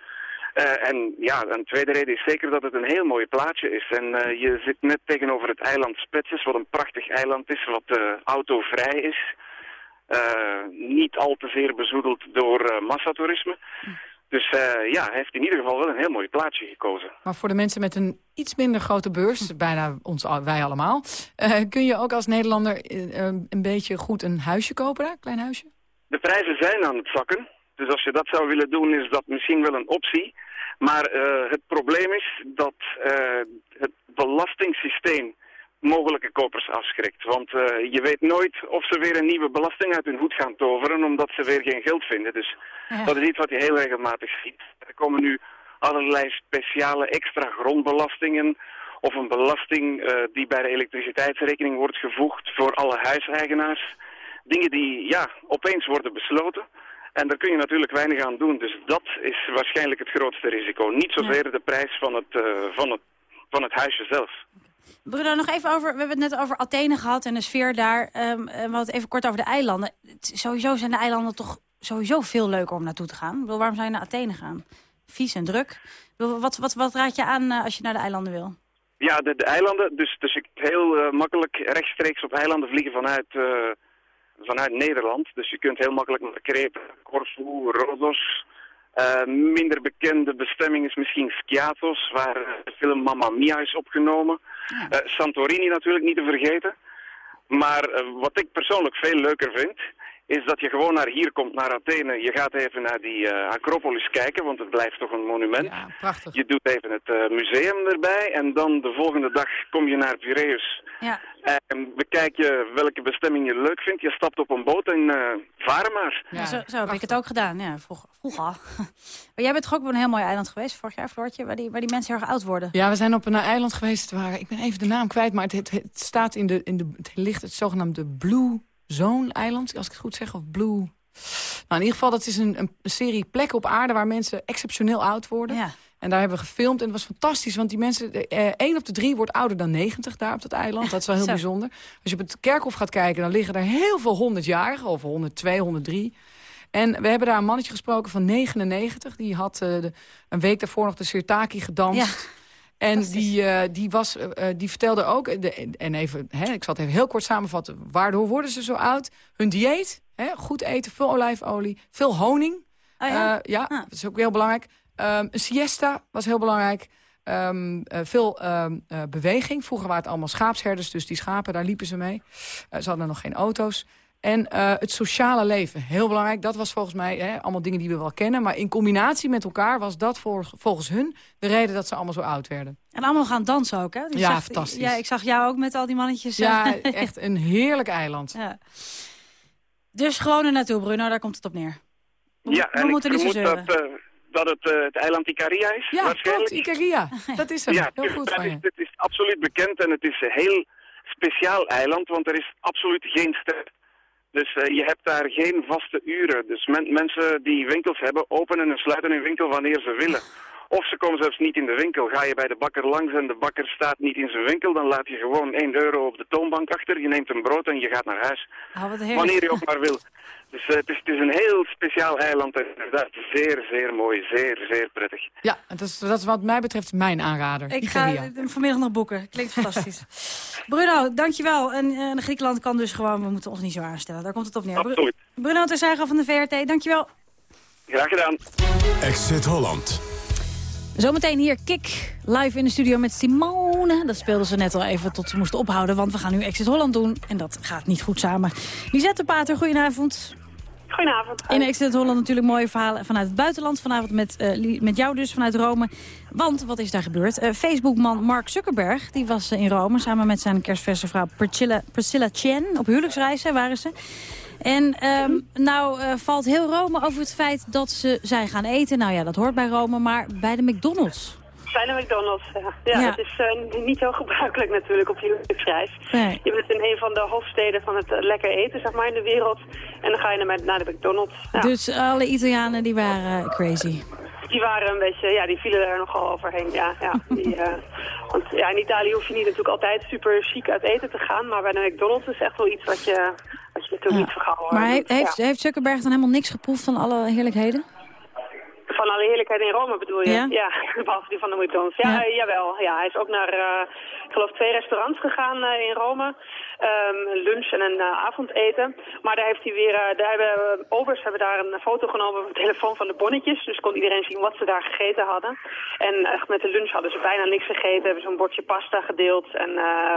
[SPEAKER 25] Eh, en ja, een tweede reden is zeker dat het een heel mooi plaatje is. En eh, je zit net tegenover het eiland Spetses, wat een prachtig eiland is, wat eh, autovrij is. Niet al te zeer bezoedeld door massatoerisme. Dus eh, ja, hij heeft in ieder geval wel een heel mooi plaatsje gekozen.
[SPEAKER 24] Maar voor de mensen met een iets minder grote beurs, bijna ons, wij allemaal... kun je ook als Nederlander een beetje goed een huisje kopen daar, klein huisje?
[SPEAKER 25] De prijzen zijn aan het zakken. Dus als je dat zou willen doen, is dat misschien wel een optie. Maar eh, het probleem is dat eh, het belastingssysteem mogelijke kopers afschrikt. Want eh, je weet nooit of ze weer een nieuwe belasting uit hun hoed gaan toveren, omdat ze weer geen geld vinden. Dus
[SPEAKER 26] Ja.
[SPEAKER 25] dat is iets wat je heel regelmatig ziet. Er komen nu allerlei speciale extra grondbelastingen of een belasting die bij de elektriciteitsrekening wordt gevoegd voor alle huiseigenaars. Dingen die ja, opeens worden besloten. En daar kun je natuurlijk weinig aan doen. Dus dat is waarschijnlijk het grootste risico. Niet zozeer de prijs van het, eh, van het, van het huisje zelf.
[SPEAKER 8] Bruno, nog even over, we hebben het net over Athene gehad en de sfeer daar. Ehm, eh, we hadden het even kort over de eilanden. Sowieso zijn de eilanden toch sowieso veel leuker om naartoe te gaan. Ik bedoel, waarom zou je naar Athene gaan? Vies en druk. Ik bedoel, Wat, wat, wat raad je aan eh, als je naar de eilanden wil?
[SPEAKER 25] Ja, de, de eilanden. Dus, dus kunt heel makkelijk rechtstreeks op eilanden vliegen vanuit, vanuit Nederland. Dus je kunt heel makkelijk naar Kreta, Corfu, Rodos. Eh, minder bekende bestemming is misschien Skiathos, waar eh, de film Mamma Mia is opgenomen. Eh, Santorini natuurlijk niet te vergeten. Maar wat ik persoonlijk veel leuker vind, is dat je gewoon naar hier komt, naar Athene. Je gaat even naar die eh, Acropolis kijken, want het blijft toch een monument.
[SPEAKER 24] prachtig.
[SPEAKER 25] Je doet even het eh, museum erbij en dan de volgende dag kom je naar Piraeus.
[SPEAKER 8] Ja.
[SPEAKER 25] En bekijk je welke bestemming je leuk vindt. Je stapt op een boot en eh varen maar.
[SPEAKER 8] Ja, zo, zo heb ik het ook gedaan, ja, vroeg- vroeger. maar jij bent toch ook op een heel mooi eiland geweest vorig jaar, Floortje, waar die, waar die mensen heel erg oud worden.
[SPEAKER 24] Ja, we zijn op een eiland geweest waar, ik ben even de naam kwijt, maar het, het, het staat in de, in de, het ligt het zogenaamde Blue Zone eiland, als ik het goed zeg, of Blue... Nou, in ieder geval, dat is een, een serie plekken op aarde waar mensen exceptioneel oud worden. En daar hebben we gefilmd en het was fantastisch, want die mensen, eh, één op de drie wordt ouder dan 90 daar op dat eiland. Dat is wel heel
[SPEAKER 8] Zo.
[SPEAKER 24] bijzonder. Als je op het kerkhof gaat kijken, dan liggen er heel veel honderdjarigen, of 102, 103. En we hebben daar een mannetje gesproken van 99. Die had eh, de- een week daarvoor nog de Sirtaki gedanst. En die, eh, die, was, eh, eh, die vertelde ook, de, en even, hè, ik zal het even heel kort samenvatten. Waardoor worden ze zo oud? Hun dieet, hè, goed eten, veel olijfolie, veel honing.
[SPEAKER 8] Oh ja?
[SPEAKER 24] Ja dat is ook heel belangrijk. Ehm, een siesta was heel belangrijk. Ehm, eh, veel ehm, eh, beweging. Vroeger waren het allemaal schaapsherders, dus die schapen, daar liepen ze mee. Ze hadden nog geen auto's. En eh, het sociale leven, heel belangrijk. Dat was volgens mij hè, allemaal dingen die we wel kennen. Maar in combinatie met elkaar was dat voor, volgens hun de reden dat ze allemaal zo oud werden.
[SPEAKER 8] En allemaal gaan dansen ook, hè? Ik
[SPEAKER 24] Ja,
[SPEAKER 8] zag-
[SPEAKER 24] fantastisch.
[SPEAKER 8] Ja, ik zag jou ook met al die mannetjes. eh.
[SPEAKER 24] Ja, echt een heerlijk eiland.
[SPEAKER 8] Ja. Dus gewoon er naartoe, Bruno, daar komt het op neer. We,
[SPEAKER 25] Ja,
[SPEAKER 8] we moeten niet zo
[SPEAKER 25] vermoed
[SPEAKER 8] zeuren.
[SPEAKER 25] dat, eh, dat het eh, het eiland Icaria is,
[SPEAKER 24] Ja,
[SPEAKER 25] waarschijnlijk.
[SPEAKER 24] klopt, Ikaria. Dat is hem.
[SPEAKER 25] Ja,
[SPEAKER 24] heel goed
[SPEAKER 25] dat
[SPEAKER 24] van
[SPEAKER 25] is,
[SPEAKER 24] je.
[SPEAKER 25] het is absoluut bekend en het is een heel speciaal eiland, want er is absoluut geen ster. Dus eh, je hebt daar geen vaste uren. Dus men- mensen die winkels hebben, openen en sluiten hun winkel wanneer ze willen. Of ze komen zelfs niet in de winkel. Ga je bij de bakker langs en de bakker staat niet in zijn winkel, dan laat je gewoon 1 euro op de toonbank achter. Je neemt een brood en je gaat naar huis.
[SPEAKER 8] Oh, wat heerlijk.
[SPEAKER 25] Wanneer je ook maar wil. Dus eh, het, is, het is een heel speciaal eiland en inderdaad zeer, zeer mooi. Zeer, zeer prettig.
[SPEAKER 24] Ja, dat is, dat is wat mij betreft mijn aanrader.
[SPEAKER 8] Ik ga hem vanmiddag nog boeken. Klinkt fantastisch. Bruno, dankjewel. En eh, Griekenland kan dus gewoon, we moeten ons niet zo aanstellen. Daar komt het op neer.
[SPEAKER 25] Absoluut.
[SPEAKER 8] Bruno Terzijger van de VRT, dankjewel.
[SPEAKER 25] Graag gedaan.
[SPEAKER 7] Exit Holland.
[SPEAKER 8] Zometeen hier Kik, live in de studio met Simone. Dat speelden ze net al even tot ze moesten ophouden, want we gaan nu Exit Holland doen. En dat gaat niet goed samen. Lisette Pater, goedenavond.
[SPEAKER 26] Goedenavond.
[SPEAKER 8] In Exit Holland natuurlijk mooie verhalen vanuit het buitenland. Vanavond met, eh, met jou dus vanuit Rome. Want, wat is daar gebeurd? Eh, Facebookman Mark Zuckerberg die was eh, in Rome... samen met zijn kerstverse vrouw Priscilla, Priscilla Chen. Op huwelijksreizen waren ze. En ehm, nou eh, valt heel Rome over het feit dat ze zijn gaan eten. Nou ja, dat hoort bij Rome, maar bij de McDonald's.
[SPEAKER 26] Bij de McDonald's, ja. Ja,
[SPEAKER 8] Ja.
[SPEAKER 26] dat is eh, niet zo gebruikelijk natuurlijk op je huwelijksreis.
[SPEAKER 8] Nee.
[SPEAKER 26] Je bent in een van de hoofdsteden van het eh, lekker eten, zeg maar, in de wereld. En dan ga je naar, naar de McDonald's. Ja.
[SPEAKER 8] Dus alle Italianen die waren crazy.
[SPEAKER 26] Die waren een beetje, ja, die vielen er nogal overheen. Ja, ja. Die, eh, Want ja, in Italië hoef je niet natuurlijk altijd super chic uit eten te gaan. Maar bij een McDonald's is echt wel iets wat je, wat je natuurlijk niet vergauw
[SPEAKER 8] Maar
[SPEAKER 26] doet.
[SPEAKER 8] heeft,
[SPEAKER 26] Ja.
[SPEAKER 8] heeft Zuckerberg dan helemaal niks geproefd van alle heerlijkheden?
[SPEAKER 26] Van alle heerlijkheid in Rome bedoel je?
[SPEAKER 8] Ja.
[SPEAKER 26] behalve die van de McDonald's. Ja, eh, jawel. Ja, hij is ook naar, eh, ik geloof, twee restaurants gegaan in Rome. Ehm, een lunch en een eh, avondeten. Maar daar heeft hij weer, eh, daar hebben eh, obers hebben daar een foto genomen van de telefoon van de bonnetjes. Dus kon iedereen zien wat ze daar gegeten hadden. En echt met de lunch hadden ze bijna niks gegeten. Hebben ze een bordje pasta gedeeld en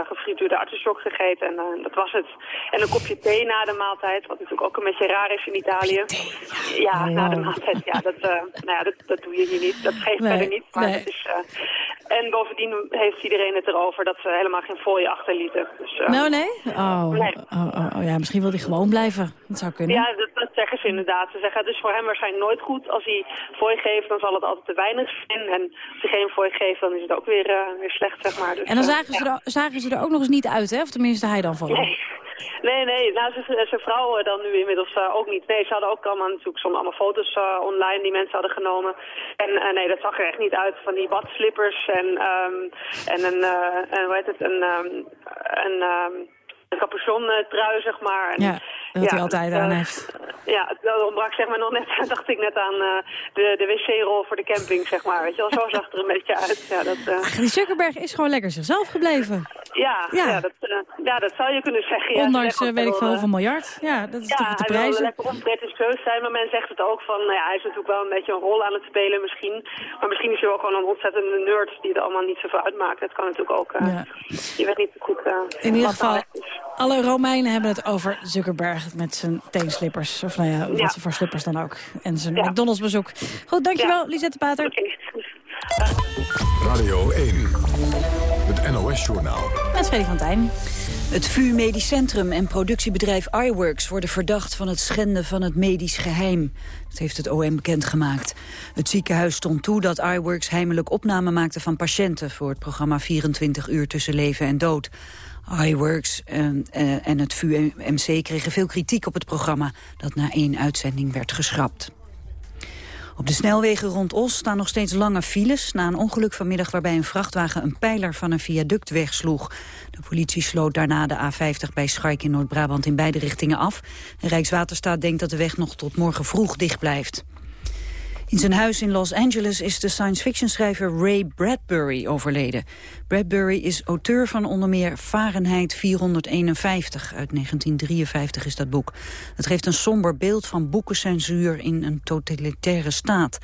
[SPEAKER 26] gefrituurde artichok gegeten. En dat was het. En een kopje thee na de maaltijd, wat natuurlijk ook een beetje raar is in Italië. Ja, na de maaltijd. Ja, dat, nou ja, dat, dat doe je hier niet. Dat geeft
[SPEAKER 8] Nee,
[SPEAKER 26] verder niet. Maar
[SPEAKER 8] nee.
[SPEAKER 26] het is, en bovendien heeft iedereen het erover dat ze helemaal geen fooi achterlieten. Dus, eh,
[SPEAKER 8] Nou, nee? Oh,
[SPEAKER 26] Nee.
[SPEAKER 8] oh, oh, oh, ja, misschien wil hij gewoon blijven. Dat zou kunnen.
[SPEAKER 26] Ja, dat, dat zeggen ze inderdaad. Ze zeggen het is voor hem waarschijnlijk nooit goed. Als hij fooi geeft, dan zal het altijd te weinig zijn. En als hij geen fooi geeft, dan is het ook weer, eh, weer slecht, zeg maar. Dus,
[SPEAKER 8] en dan
[SPEAKER 26] eh,
[SPEAKER 8] zagen ze,
[SPEAKER 26] ja.
[SPEAKER 8] er, zagen ze er ook nog eens niet uit, hè? Of tenminste hij dan vooral.
[SPEAKER 26] Nee. Nee, nee, nou, zijn zijn vrouw eh, dan nu inmiddels eh, ook niet. Nee, ze hadden ook allemaal natuurlijk zo'n allemaal foto's eh, online die mensen hadden genomen. En eh, nee, dat zag er echt niet uit. Van die badslippers en, ehm en een, en hoe heet het, een, ehm een, ehm een capuchon trui, zeg maar.
[SPEAKER 8] Ja, dat hij altijd
[SPEAKER 26] eh,
[SPEAKER 8] aan heeft.
[SPEAKER 26] Ja, dat ontbrak zeg maar nog net, dacht ik net aan eh, de, de wc-rol voor de camping, zeg maar. Weet je wel, zo zag het er een beetje uit. Ja, dat, eh,
[SPEAKER 8] Ach, die Zuckerberg is gewoon lekker zichzelf gebleven.
[SPEAKER 26] ja,
[SPEAKER 8] Ja.
[SPEAKER 26] ja. dat, eh, ja, dat zou je kunnen zeggen. Ja,
[SPEAKER 8] Ondanks, eh, weet ik veel, hoeveel
[SPEAKER 26] eh,
[SPEAKER 8] miljard. Ja, dat is
[SPEAKER 26] ja,
[SPEAKER 8] toch te
[SPEAKER 26] hij wilde
[SPEAKER 8] prijzen.
[SPEAKER 26] lekker onpretentieus zijn, maar men zegt het ook van, nou ja, hij is natuurlijk wel een beetje een rol aan het spelen misschien. Maar misschien is hij ook gewoon een ontzettende nerd die er allemaal niet zoveel uitmaakt. Dat kan natuurlijk ook. eh,
[SPEAKER 8] Ja.
[SPEAKER 26] Je weet niet goed eh,
[SPEAKER 8] In ieder geval, alle Romeinen hebben het over Zuckerberg met zijn teenslippers. Of nou ja, wat
[SPEAKER 26] Ja.
[SPEAKER 8] voor slippers dan ook. En zijn
[SPEAKER 26] Ja.
[SPEAKER 8] McDonald's bezoek. Goed, dankjewel, Lisette Pater.
[SPEAKER 7] Radio 1. Het NOS-journaal.
[SPEAKER 8] Met Freddy van Tijn.
[SPEAKER 1] Het VU Medisch Centrum en productiebedrijf iWorks worden verdacht van het schenden van het medisch geheim. Dat heeft het OM bekendgemaakt. Het ziekenhuis stond toe dat iWorks heimelijk opname maakte van patiënten voor het programma 24 uur tussen leven en dood. iWorks en, eh, en het VU-MC kregen veel kritiek op het programma dat na één uitzending werd geschrapt. Op de snelwegen rond Os staan nog steeds lange files... na een ongeluk vanmiddag waarbij een vrachtwagen een pijler van een viaduct wegsloeg. De politie sloot daarna de A50 bij Schaik in Noord-Brabant in beide richtingen af. Rijkswaterstaat denkt dat de weg nog tot morgen vroeg dicht blijft. In zijn huis in Los Angeles is de science-fiction-schrijver Ray Bradbury overleden. Bradbury is auteur van onder meer Fahrenheit 451. Uit 1953 is dat boek. Het geeft een somber beeld van boekencensuur in een totalitaire staat.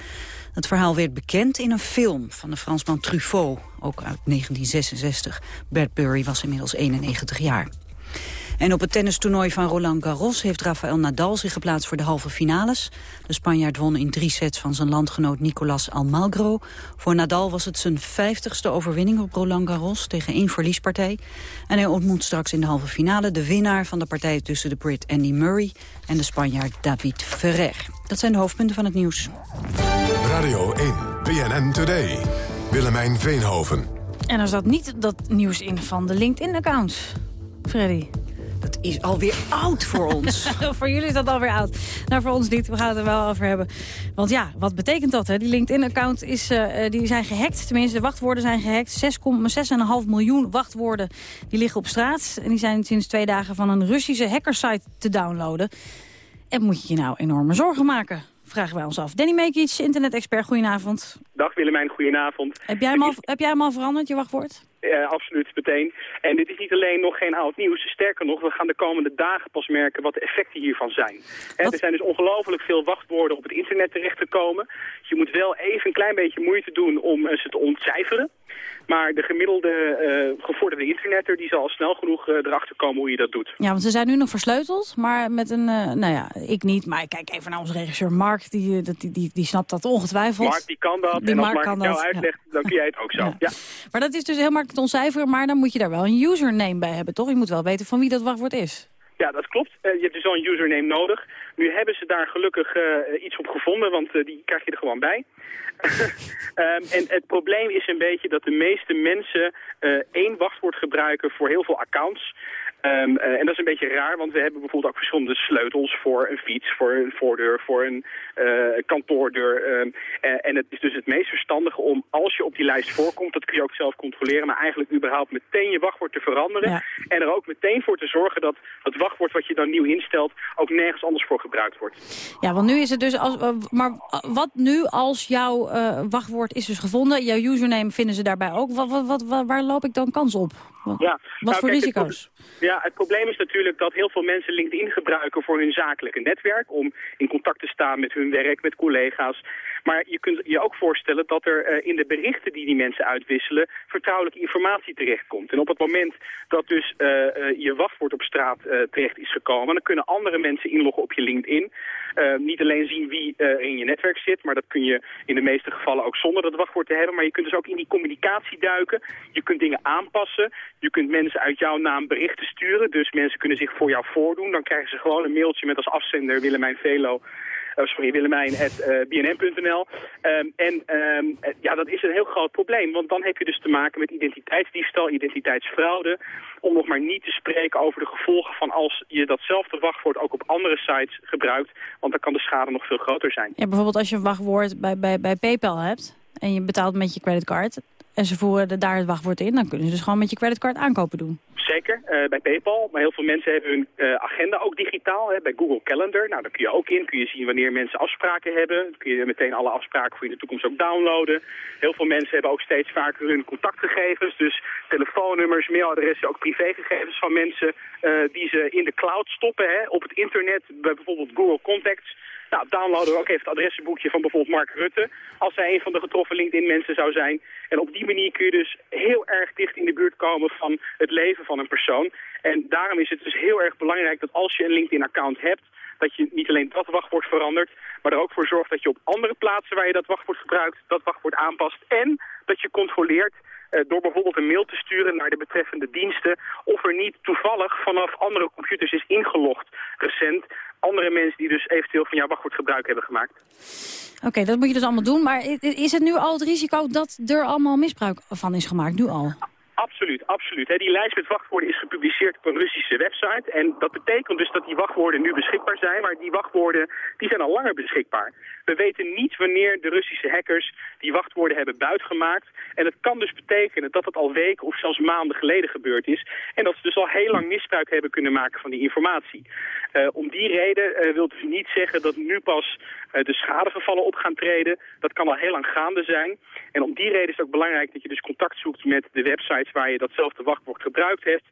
[SPEAKER 1] Het verhaal werd bekend in een film van de Fransman Truffaut, ook uit 1966. Bradbury was inmiddels 91 jaar. En op het tennistoernooi van Roland Garros heeft Rafael Nadal zich geplaatst voor de halve finales. De Spanjaard won in drie sets van zijn landgenoot Nicolas Almagro. Voor Nadal was het zijn vijftigste overwinning op Roland Garros tegen één verliespartij. En hij ontmoet straks in de halve finale de winnaar van de partij tussen de Brit Andy Murray en de Spanjaard David Ferrer. Dat zijn de hoofdpunten van het nieuws.
[SPEAKER 7] Radio 1. BNN Today. Willemijn Veenhoven.
[SPEAKER 8] En er zat niet dat nieuws in van de LinkedIn-account. Freddy.
[SPEAKER 1] Dat is alweer oud voor ons.
[SPEAKER 8] voor jullie is dat alweer oud. Nou, voor ons niet. We gaan het er wel over hebben. Want ja, wat betekent dat? Hè? Die LinkedIn-account is, eh, die zijn gehackt. Tenminste, de wachtwoorden zijn gehackt. 6,6,5 miljoen wachtwoorden die liggen op straat. En die zijn sinds twee dagen van een Russische hackersite te downloaden. En moet je je nou enorme zorgen maken? Vragen wij ons af. Danny Mekic, internet-expert, goedenavond.
[SPEAKER 27] Dag Willemijn, goedenavond.
[SPEAKER 8] Heb jij, hem al, heb jij hem al veranderd, je wachtwoord?
[SPEAKER 27] Eh, absoluut, meteen. En dit is niet alleen nog geen oud nieuws. Sterker nog, we gaan de komende dagen pas merken wat de effecten hiervan zijn. Hè, er zijn dus ongelooflijk veel wachtwoorden op het internet terechtgekomen. Je moet wel even een klein beetje moeite doen om eh, ze te ontcijferen. Maar de gemiddelde eh, gevorderde internetter die zal al snel genoeg eh, erachter komen hoe je dat doet.
[SPEAKER 8] Ja, want ze zijn nu nog versleuteld, maar met een, nou ja, ik niet. Maar ik kijk even naar onze regisseur Mark, die, dat- die, die, die snapt dat ongetwijfeld.
[SPEAKER 27] Mark die kan dat
[SPEAKER 8] Die
[SPEAKER 27] en als
[SPEAKER 8] Mark
[SPEAKER 27] Mark
[SPEAKER 8] kan
[SPEAKER 27] jou
[SPEAKER 8] dat, ja.
[SPEAKER 27] uitlegt, dan kun jij het ook zo.
[SPEAKER 8] Ja.
[SPEAKER 27] Ja.
[SPEAKER 8] Maar dat is dus heel makkelijk te ontcijferen, maar dan moet je daar wel een username bij hebben, toch? Je moet wel weten van wie dat wachtwoord is.
[SPEAKER 27] Ja, dat klopt. Je hebt dus al een username nodig. Nu hebben ze daar gelukkig eh, iets op gevonden, want eh, die krijg je er gewoon bij. Ehm, en het probleem is een beetje dat de meeste mensen eh, één wachtwoord gebruiken voor heel veel accounts. Ehm, eh, en dat is een beetje raar, want we hebben bijvoorbeeld ook verschillende sleutels voor een fiets, voor een voordeur, voor een eh, kantoordeur. Ehm, eh, en het is dus het meest verstandige om, als je op die lijst voorkomt, dat kun je ook zelf controleren, maar eigenlijk überhaupt meteen je wachtwoord te veranderen. En er ook meteen voor te zorgen dat het wachtwoord wat je dan nieuw instelt ook nergens anders voor gebruikt wordt.
[SPEAKER 8] Ja, want nu is het dus... Als, maar wat nu als jouw wachtwoord is dus gevonden? Jouw username vinden ze daarbij ook. Wat, wat, wat, waar, loop ik dan kans op? Wat,
[SPEAKER 27] Ja.
[SPEAKER 8] wat
[SPEAKER 27] Nou,
[SPEAKER 8] voor
[SPEAKER 27] kijk, het
[SPEAKER 8] risico's?
[SPEAKER 27] Ja, het probleem is natuurlijk dat heel veel mensen LinkedIn gebruiken voor hun zakelijke netwerk. Om in contact te staan met hun werk, met collega's. Maar je kunt je ook voorstellen dat er eh, in de berichten die die mensen uitwisselen... vertrouwelijke informatie terechtkomt. En op het moment dat dus eh, eh, je wachtwoord op straat terecht is gekomen... dan kunnen andere mensen inloggen op je LinkedIn. Niet alleen zien wie in je netwerk zit... maar dat kun je in de meeste gevallen ook zonder dat wachtwoord te hebben. Maar je kunt dus ook in die communicatie duiken. Je kunt dingen aanpassen. Je kunt mensen uit jouw naam berichten sturen. Dus mensen kunnen zich voor jou voordoen. Dan krijgen ze gewoon een mailtje met als afzender Willemijn Velo... Oh, sorry, willemijn.bnn.nl. Ehm, en ehm, eh, ja, dat is een heel groot probleem. Want dan heb je dus te maken met identiteitsdiefstal, identiteitsfraude. Om nog maar niet te spreken over de gevolgen van als je datzelfde wachtwoord ook op andere sites gebruikt. Want dan kan de schade nog veel groter zijn.
[SPEAKER 8] Ja, bijvoorbeeld als je een wachtwoord bij, bij, bij PayPal hebt... en je betaalt met je creditcard... en ze voeren er daar het wachtwoord in... dan kunnen ze dus gewoon met je creditcard aankopen doen.
[SPEAKER 27] Zeker, eh, bij PayPal. Maar heel veel mensen hebben hun eh, agenda ook digitaal. Hè, bij Google Calendar. Nou, daar kun je ook in. Kun je zien wanneer mensen afspraken hebben. Dan kun je meteen alle afspraken voor in de toekomst ook downloaden. Heel veel mensen hebben ook steeds vaker hun contactgegevens. Dus telefoonnummers, mailadressen, ook privégegevens van mensen... eh, die ze in de cloud stoppen hè, op het internet. Bij bijvoorbeeld Google Contacts. Nou, downloaden ook even het adressenboekje van bijvoorbeeld Mark Rutte. Als hij een van de getroffen LinkedIn-mensen zou zijn. En op die manier kun je dus heel erg dicht in de buurt komen van het leven van een persoon. En daarom is het dus heel erg belangrijk dat als je een LinkedIn-account hebt... dat je niet alleen dat wachtwoord verandert... maar er ook voor zorgt dat je op andere plaatsen waar je dat wachtwoord gebruikt... dat wachtwoord aanpast. En dat je controleert eh, door bijvoorbeeld een mail te sturen naar de betreffende diensten... of er niet toevallig vanaf andere computers is ingelogd recent... andere mensen die dus eventueel van jouw wachtwoord gebruik hebben gemaakt.
[SPEAKER 8] Oké, dat moet je dus allemaal doen. Maar is het nu al het risico dat er allemaal misbruik van is gemaakt? Nu al?
[SPEAKER 27] Absoluut, absoluut. Die lijst met wachtwoorden is gepubliceerd op een Russische website. En dat betekent dus dat die wachtwoorden nu beschikbaar zijn. Maar die wachtwoorden die zijn al langer beschikbaar. We weten niet wanneer de Russische hackers die wachtwoorden hebben buitgemaakt. En het kan dus betekenen dat het al weken of zelfs maanden geleden gebeurd is. En dat ze dus al heel lang misbruik hebben kunnen maken van die informatie. Eh, om die reden eh, wil dus niet zeggen dat nu pas eh, de schadegevallen op gaan treden. Dat kan al heel lang gaande zijn. En om die reden is het ook belangrijk dat je dus contact zoekt met de websites waar je datzelfde wachtwoord gebruikt hebt.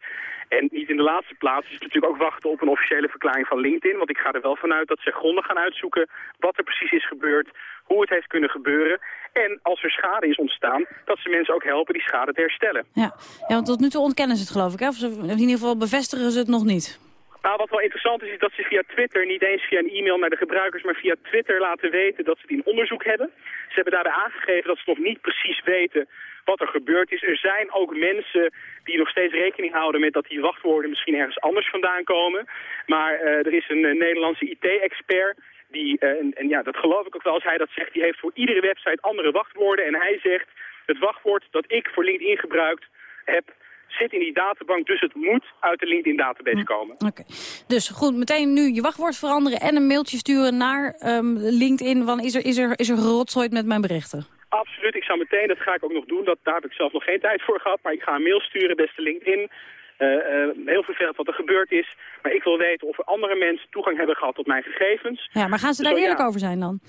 [SPEAKER 27] En niet in de laatste plaats is het natuurlijk ook wachten op een officiële verklaring van LinkedIn. Want ik ga er wel vanuit dat ze gronden gaan uitzoeken wat er precies is gebeurd, hoe het heeft kunnen gebeuren. En als er schade is ontstaan, dat ze mensen ook helpen die schade te herstellen.
[SPEAKER 8] Ja. ja, want tot nu toe ontkennen ze het geloof ik. Hè? Of ze, in ieder geval bevestigen ze het nog niet.
[SPEAKER 27] Nou, wat wel interessant is, is dat ze via Twitter, niet eens via een e-mail naar de gebruikers, maar via Twitter laten weten dat ze het in onderzoek hebben. Ze hebben daarbij aangegeven dat ze nog niet precies weten wat er gebeurd is. Er zijn ook mensen die nog steeds rekening houden met dat die wachtwoorden misschien ergens anders vandaan komen. Maar eh, er is een eh, Nederlandse IT-expert die, eh, en, en ja, dat geloof ik ook wel als hij dat zegt, die heeft voor iedere website andere wachtwoorden. En hij zegt, het wachtwoord dat ik voor LinkedIn gebruikt heb, zit in die databank, dus het moet uit de LinkedIn-database komen.
[SPEAKER 8] Oké. Dus goed, meteen nu je wachtwoord veranderen en een mailtje sturen naar ehm, LinkedIn. Van is er, is, er, is er gerotzooid met mijn berichten?
[SPEAKER 27] Absoluut, ik zou meteen, dat ga ik ook nog doen, dat, daar heb ik zelf nog geen tijd voor gehad, maar ik ga een mail sturen, beste LinkedIn. Eh, eh, heel vervelend wat er gebeurd is, maar ik wil weten of er andere mensen toegang hebben gehad tot mijn gegevens.
[SPEAKER 8] Ja, maar gaan ze
[SPEAKER 27] Zo,
[SPEAKER 8] daar
[SPEAKER 27] ja.
[SPEAKER 8] eerlijk over zijn dan?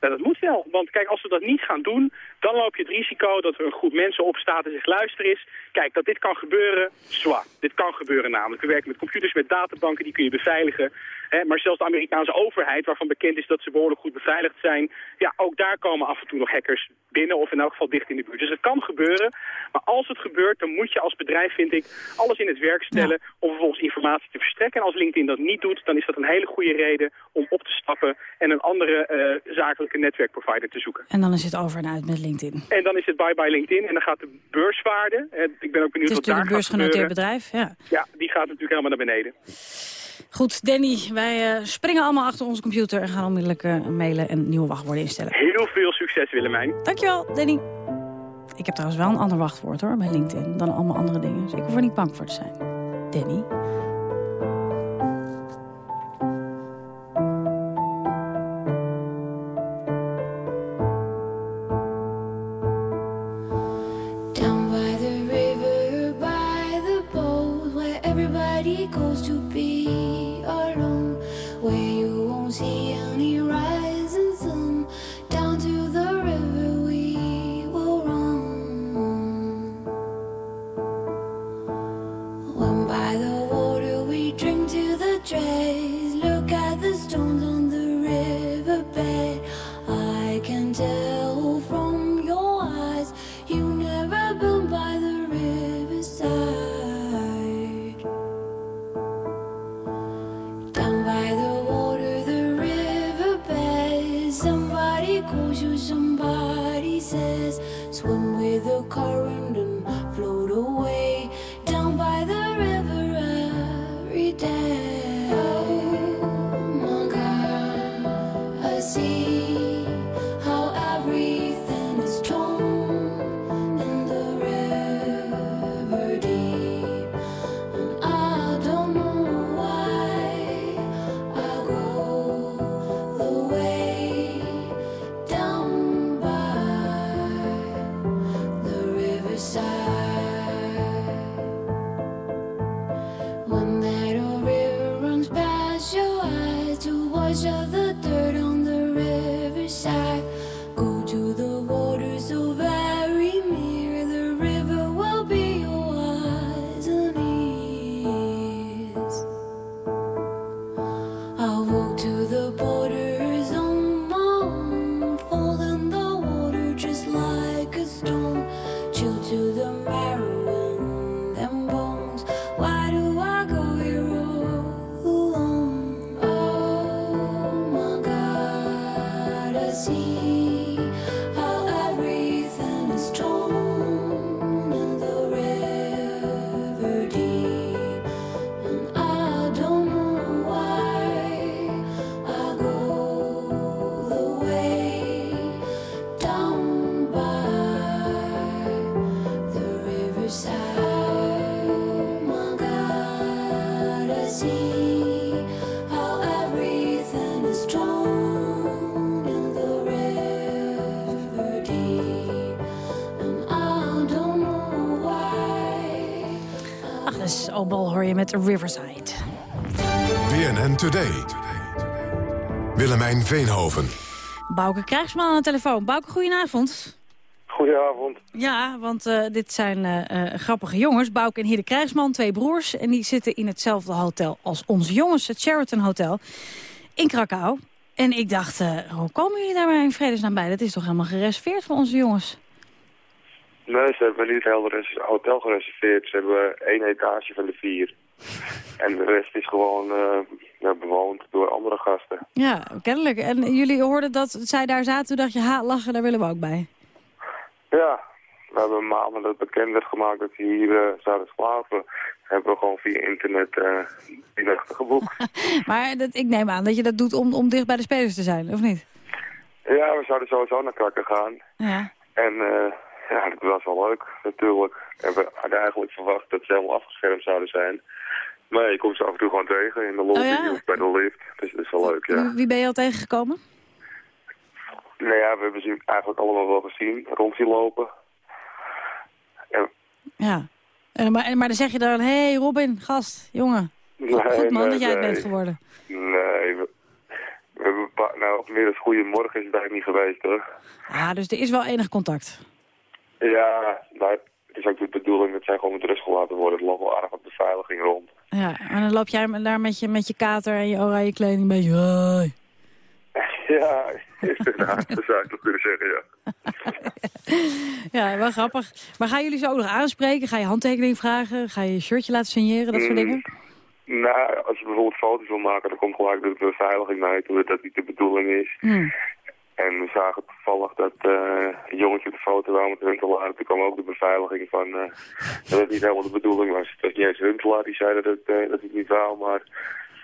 [SPEAKER 27] Nou, dat moet wel, want kijk, als we dat niet gaan doen, dan loop je het risico dat er een groep mensen opstaat en zegt, luister eens, kijk, dat dit kan gebeuren, zwa. Dit kan gebeuren namelijk. We werken met computers, met databanken, die kun je beveiligen. Hè, maar zelfs de Amerikaanse overheid, waarvan bekend is dat ze behoorlijk goed beveiligd zijn, ja, ook daar komen af en toe nog hackers binnen of in elk geval dicht in de buurt. Dus het kan gebeuren, maar als het gebeurt, dan moet je als bedrijf, vind ik, alles in het werk stellen om vervolgens informatie te verstrekken. En als LinkedIn dat niet doet, dan is dat een hele goede reden om op te stappen en een andere zakelijke netwerkprovider te zoeken.
[SPEAKER 8] En dan is het over en uit met LinkedIn.
[SPEAKER 27] En dan is het bye-bye LinkedIn en dan gaat de beurswaarde, ik ben ook benieuwd
[SPEAKER 8] Het is
[SPEAKER 27] wat daar
[SPEAKER 8] natuurlijk een
[SPEAKER 27] gaat
[SPEAKER 8] beursgenoteerd bedrijf, ja.
[SPEAKER 27] Ja, die gaat natuurlijk helemaal naar beneden.
[SPEAKER 8] Goed, Danny, wij eh, springen allemaal achter onze computer... en gaan onmiddellijk eh, mailen en nieuwe wachtwoorden instellen.
[SPEAKER 27] Heel veel succes Willemijn.
[SPEAKER 8] Dankjewel, Danny. Ik heb trouwens wel een ander wachtwoord hoor, bij LinkedIn... dan allemaal andere dingen, dus ik hoef er niet bang voor te zijn.
[SPEAKER 28] Danny. Hoor je met Riverside.
[SPEAKER 7] BNN Today. Willemijn Veenhoven.
[SPEAKER 28] Bouke Krijgsman aan de telefoon. Bouke, goedenavond.
[SPEAKER 29] Goedenavond.
[SPEAKER 28] Ja, want eh, dit zijn eh, eh, grappige jongens. Bouke en Hidde Krijgsman, twee broers. En die zitten in hetzelfde hotel als onze jongens, het Sheraton Hotel, in Krakau. En ik dacht, eh, hoe komen jullie daar maar in vredesnaam bij? Dat is toch helemaal gereserveerd voor onze jongens?
[SPEAKER 29] Nee, ze hebben niet heel het hotel gereserveerd. Ze hebben één etage van de vier. En de rest is gewoon eh, bewoond door andere gasten.
[SPEAKER 28] Ja, kennelijk. En jullie hoorden dat zij daar zaten, toen dacht je, ha, lachen, daar willen we ook bij.
[SPEAKER 29] Ja, we hebben maanden dat bekend werd gemaakt dat ze hier eh, zouden slapen. Hebben we gewoon via internet eh die nachten geboekt.
[SPEAKER 28] Maar dat, ik neem aan dat je dat doet om, om dicht bij de spelers te zijn, of niet?
[SPEAKER 29] ja, we zouden sowieso naar Krakken gaan.
[SPEAKER 28] Ja.
[SPEAKER 29] En eh, ja, dat was wel leuk, natuurlijk. En we hadden eigenlijk verwacht dat ze helemaal afgeschermd zouden zijn. Maar je komt ze af en toe gewoon tegen in de lobby
[SPEAKER 28] Oh ja?
[SPEAKER 29] of bij de lift. Dus dat is wel leuk, ja.
[SPEAKER 28] Wie, ben je al tegengekomen?
[SPEAKER 29] Nou ja, we hebben ze eigenlijk allemaal wel gezien, rond zien lopen. En,
[SPEAKER 28] Ja. En, maar, en- maar dan zeg je dan, hé hey Robin, gast, jongen. Goed, goed man
[SPEAKER 29] nee,
[SPEAKER 28] dat jij het
[SPEAKER 29] nee.
[SPEAKER 28] bent geworden.
[SPEAKER 29] Nee, we, we hebben nou, meer dan goedemorgen is het eigenlijk niet geweest, hoor.
[SPEAKER 28] Ah, dus er is wel enig contact.
[SPEAKER 29] Ja, maar het is ook de bedoeling dat zij gewoon met rust gelaten worden. Het loopt wel aardig op de beveiliging rond.
[SPEAKER 28] Ja, en dan loop jij daar met je, met je kater en je oranje kleding een beetje... Hoi.
[SPEAKER 29] Ja, inderdaad, dat zou ik toch kunnen zeggen, ja.
[SPEAKER 28] Ja, wel grappig. Maar gaan jullie zo ook nog aanspreken? Ga je handtekening vragen? Ga je je shirtje laten signeren? Dat soort
[SPEAKER 29] Mm.
[SPEAKER 28] dingen?
[SPEAKER 29] Nou, als je bijvoorbeeld foto's wil maken, dan komt gelijk de beveiliging naar je toe dat dat niet de bedoeling is.
[SPEAKER 28] Hmm.
[SPEAKER 29] En we zagen toevallig dat eh een jongetje op de foto wou met huntelaar. Toen kwam ook de beveiliging van eh, dat het niet helemaal de bedoeling was. Het was niet eens huntelaar die zei dat het, eh, dat het niet wou, maar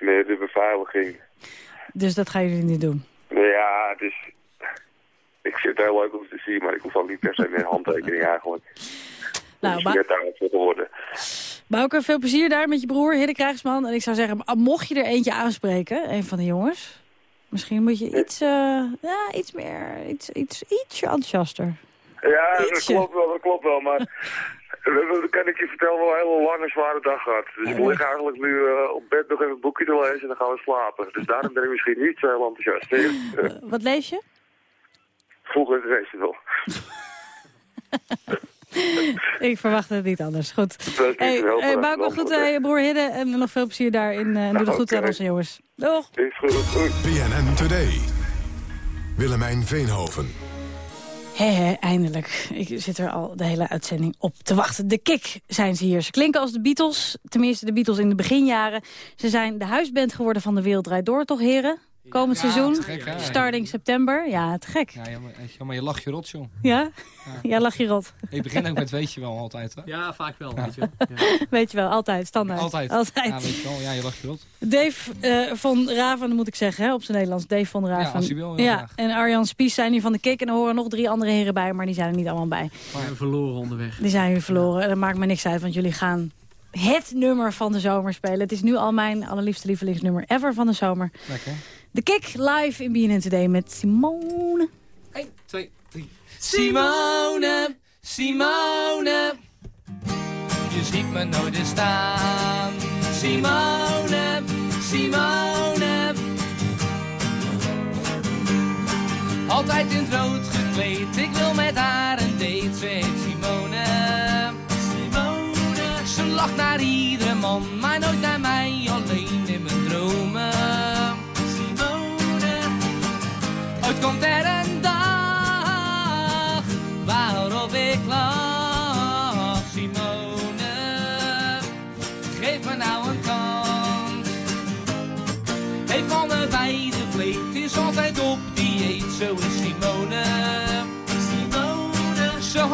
[SPEAKER 29] meer de beveiliging.
[SPEAKER 28] Dus dat gaan jullie niet doen?
[SPEAKER 29] Ja, het is... Ik vind het heel leuk om te zien, maar ik hoef ook niet per se meer handtekening eigenlijk.
[SPEAKER 28] Nou,
[SPEAKER 29] dus
[SPEAKER 28] maar-.
[SPEAKER 8] Bouke, veel plezier daar met je broer, Hidde Krijgsman. En ik zou zeggen, mocht je er eentje aanspreken, een van de jongens... misschien moet je iets, eh, ja, iets meer, iets, iets, ietsje enthousiaster.
[SPEAKER 29] Ja, dat klopt wel, dat klopt wel, maar... We kan ik je vertellen, wel een hele lange, zware dag gehad. Dus ik lig eigenlijk nu eh, op bed nog even een boekje te lezen en dan gaan we slapen. Dus daarom ben ik misschien niet zo heel enthousiast. Eh,
[SPEAKER 8] Wat lees je?
[SPEAKER 29] Vroeger het festival.
[SPEAKER 8] ik verwacht het niet anders. Goed. Hey, hey, Bouke, goed aan je broer Hidde. En nog veel plezier daarin. en doe de goed aan onze jongens. Doeg!
[SPEAKER 29] Is goed,
[SPEAKER 7] BNN Today. Willemijn Veenhoven.
[SPEAKER 8] Hé, hé, eindelijk. Ik zit er al de hele uitzending op te wachten. De Kick zijn ze hier. Ze klinken als de Beatles. Tenminste, de Beatles in de beginjaren. Ze zijn de huisband geworden van de Wereld Draait Door, toch heren? Komend
[SPEAKER 30] Ja,
[SPEAKER 8] seizoen,
[SPEAKER 30] gek,
[SPEAKER 8] starting september. Ja, te gek.
[SPEAKER 30] Ja, maar, maar je lacht je rot, joh.
[SPEAKER 8] Ja? Ja, lach je rot.
[SPEAKER 30] Ik begin ook met weet je wel altijd, hè?
[SPEAKER 31] Ja, vaak wel,
[SPEAKER 30] Ja.
[SPEAKER 31] weet je wel.
[SPEAKER 8] Weet je wel, altijd, standaard.
[SPEAKER 30] Altijd.
[SPEAKER 8] Altijd.
[SPEAKER 30] Ja, weet je wel. Ja, je lacht je rot.
[SPEAKER 8] Dave eh, van Raven, moet ik zeggen, hè, op zijn Nederlands. Dave van Raven.
[SPEAKER 30] Ja, als wil,
[SPEAKER 8] Ja,
[SPEAKER 30] graag.
[SPEAKER 8] en Arjan Spies zijn hier van de Kick. En er horen nog drie andere heren bij, maar die zijn er niet allemaal bij.
[SPEAKER 31] We hebben verloren onderweg.
[SPEAKER 8] Die zijn jullie verloren. En dat maakt me niks uit, want jullie gaan het nummer van de zomer spelen. Het is nu al mijn allerliefste lievelingsnummer ever van de zomer.
[SPEAKER 30] Lekker.
[SPEAKER 8] De Kick live in BNN Today met Simone.
[SPEAKER 31] 1, 2, 3. Simone, Simone. Je ziet me nooit eens staan. Simone, Simone. Altijd in het rood gekleed. Ik wil met haar een date. Ze heet Simone. Simone. Ze lacht naar iedere man, maar nooit naar mij.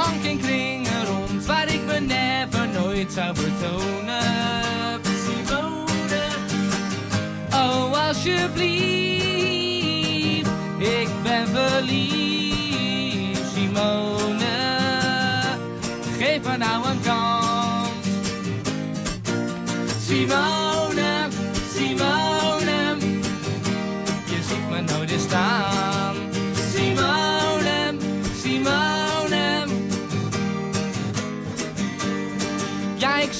[SPEAKER 31] Hangt in kringen rond waar ik me never nooit zou vertonen. Simone, oh alsjeblieft, ik ben verliefd. Simone, geef me nou een kans. Simone,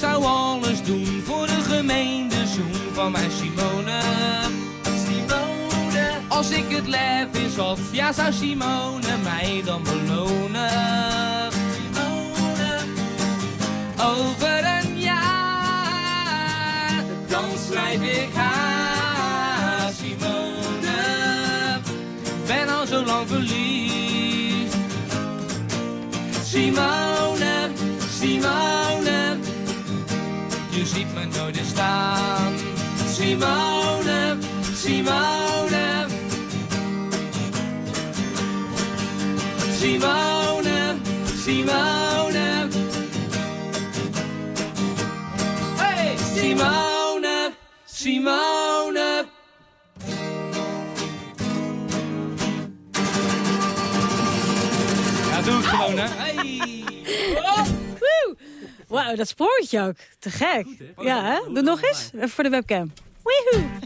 [SPEAKER 31] zou alles doen voor een gemeende zoen van mijn Simone. Simone. Als ik het lef is had, ja zou Simone mij dan belonen. Simone. Over een jaar, dan schrijf ik haar. Simone, ben al zo lang verliefd. Simone, je ziet me nooit eens staan. Simone, Simone. Simone, Simone. Hey, Simone, Simone.
[SPEAKER 8] Wauw, dat sprongetje ook. Te gek. Ja, hè? Doe nog eens. Even voor de webcam. Woehoe.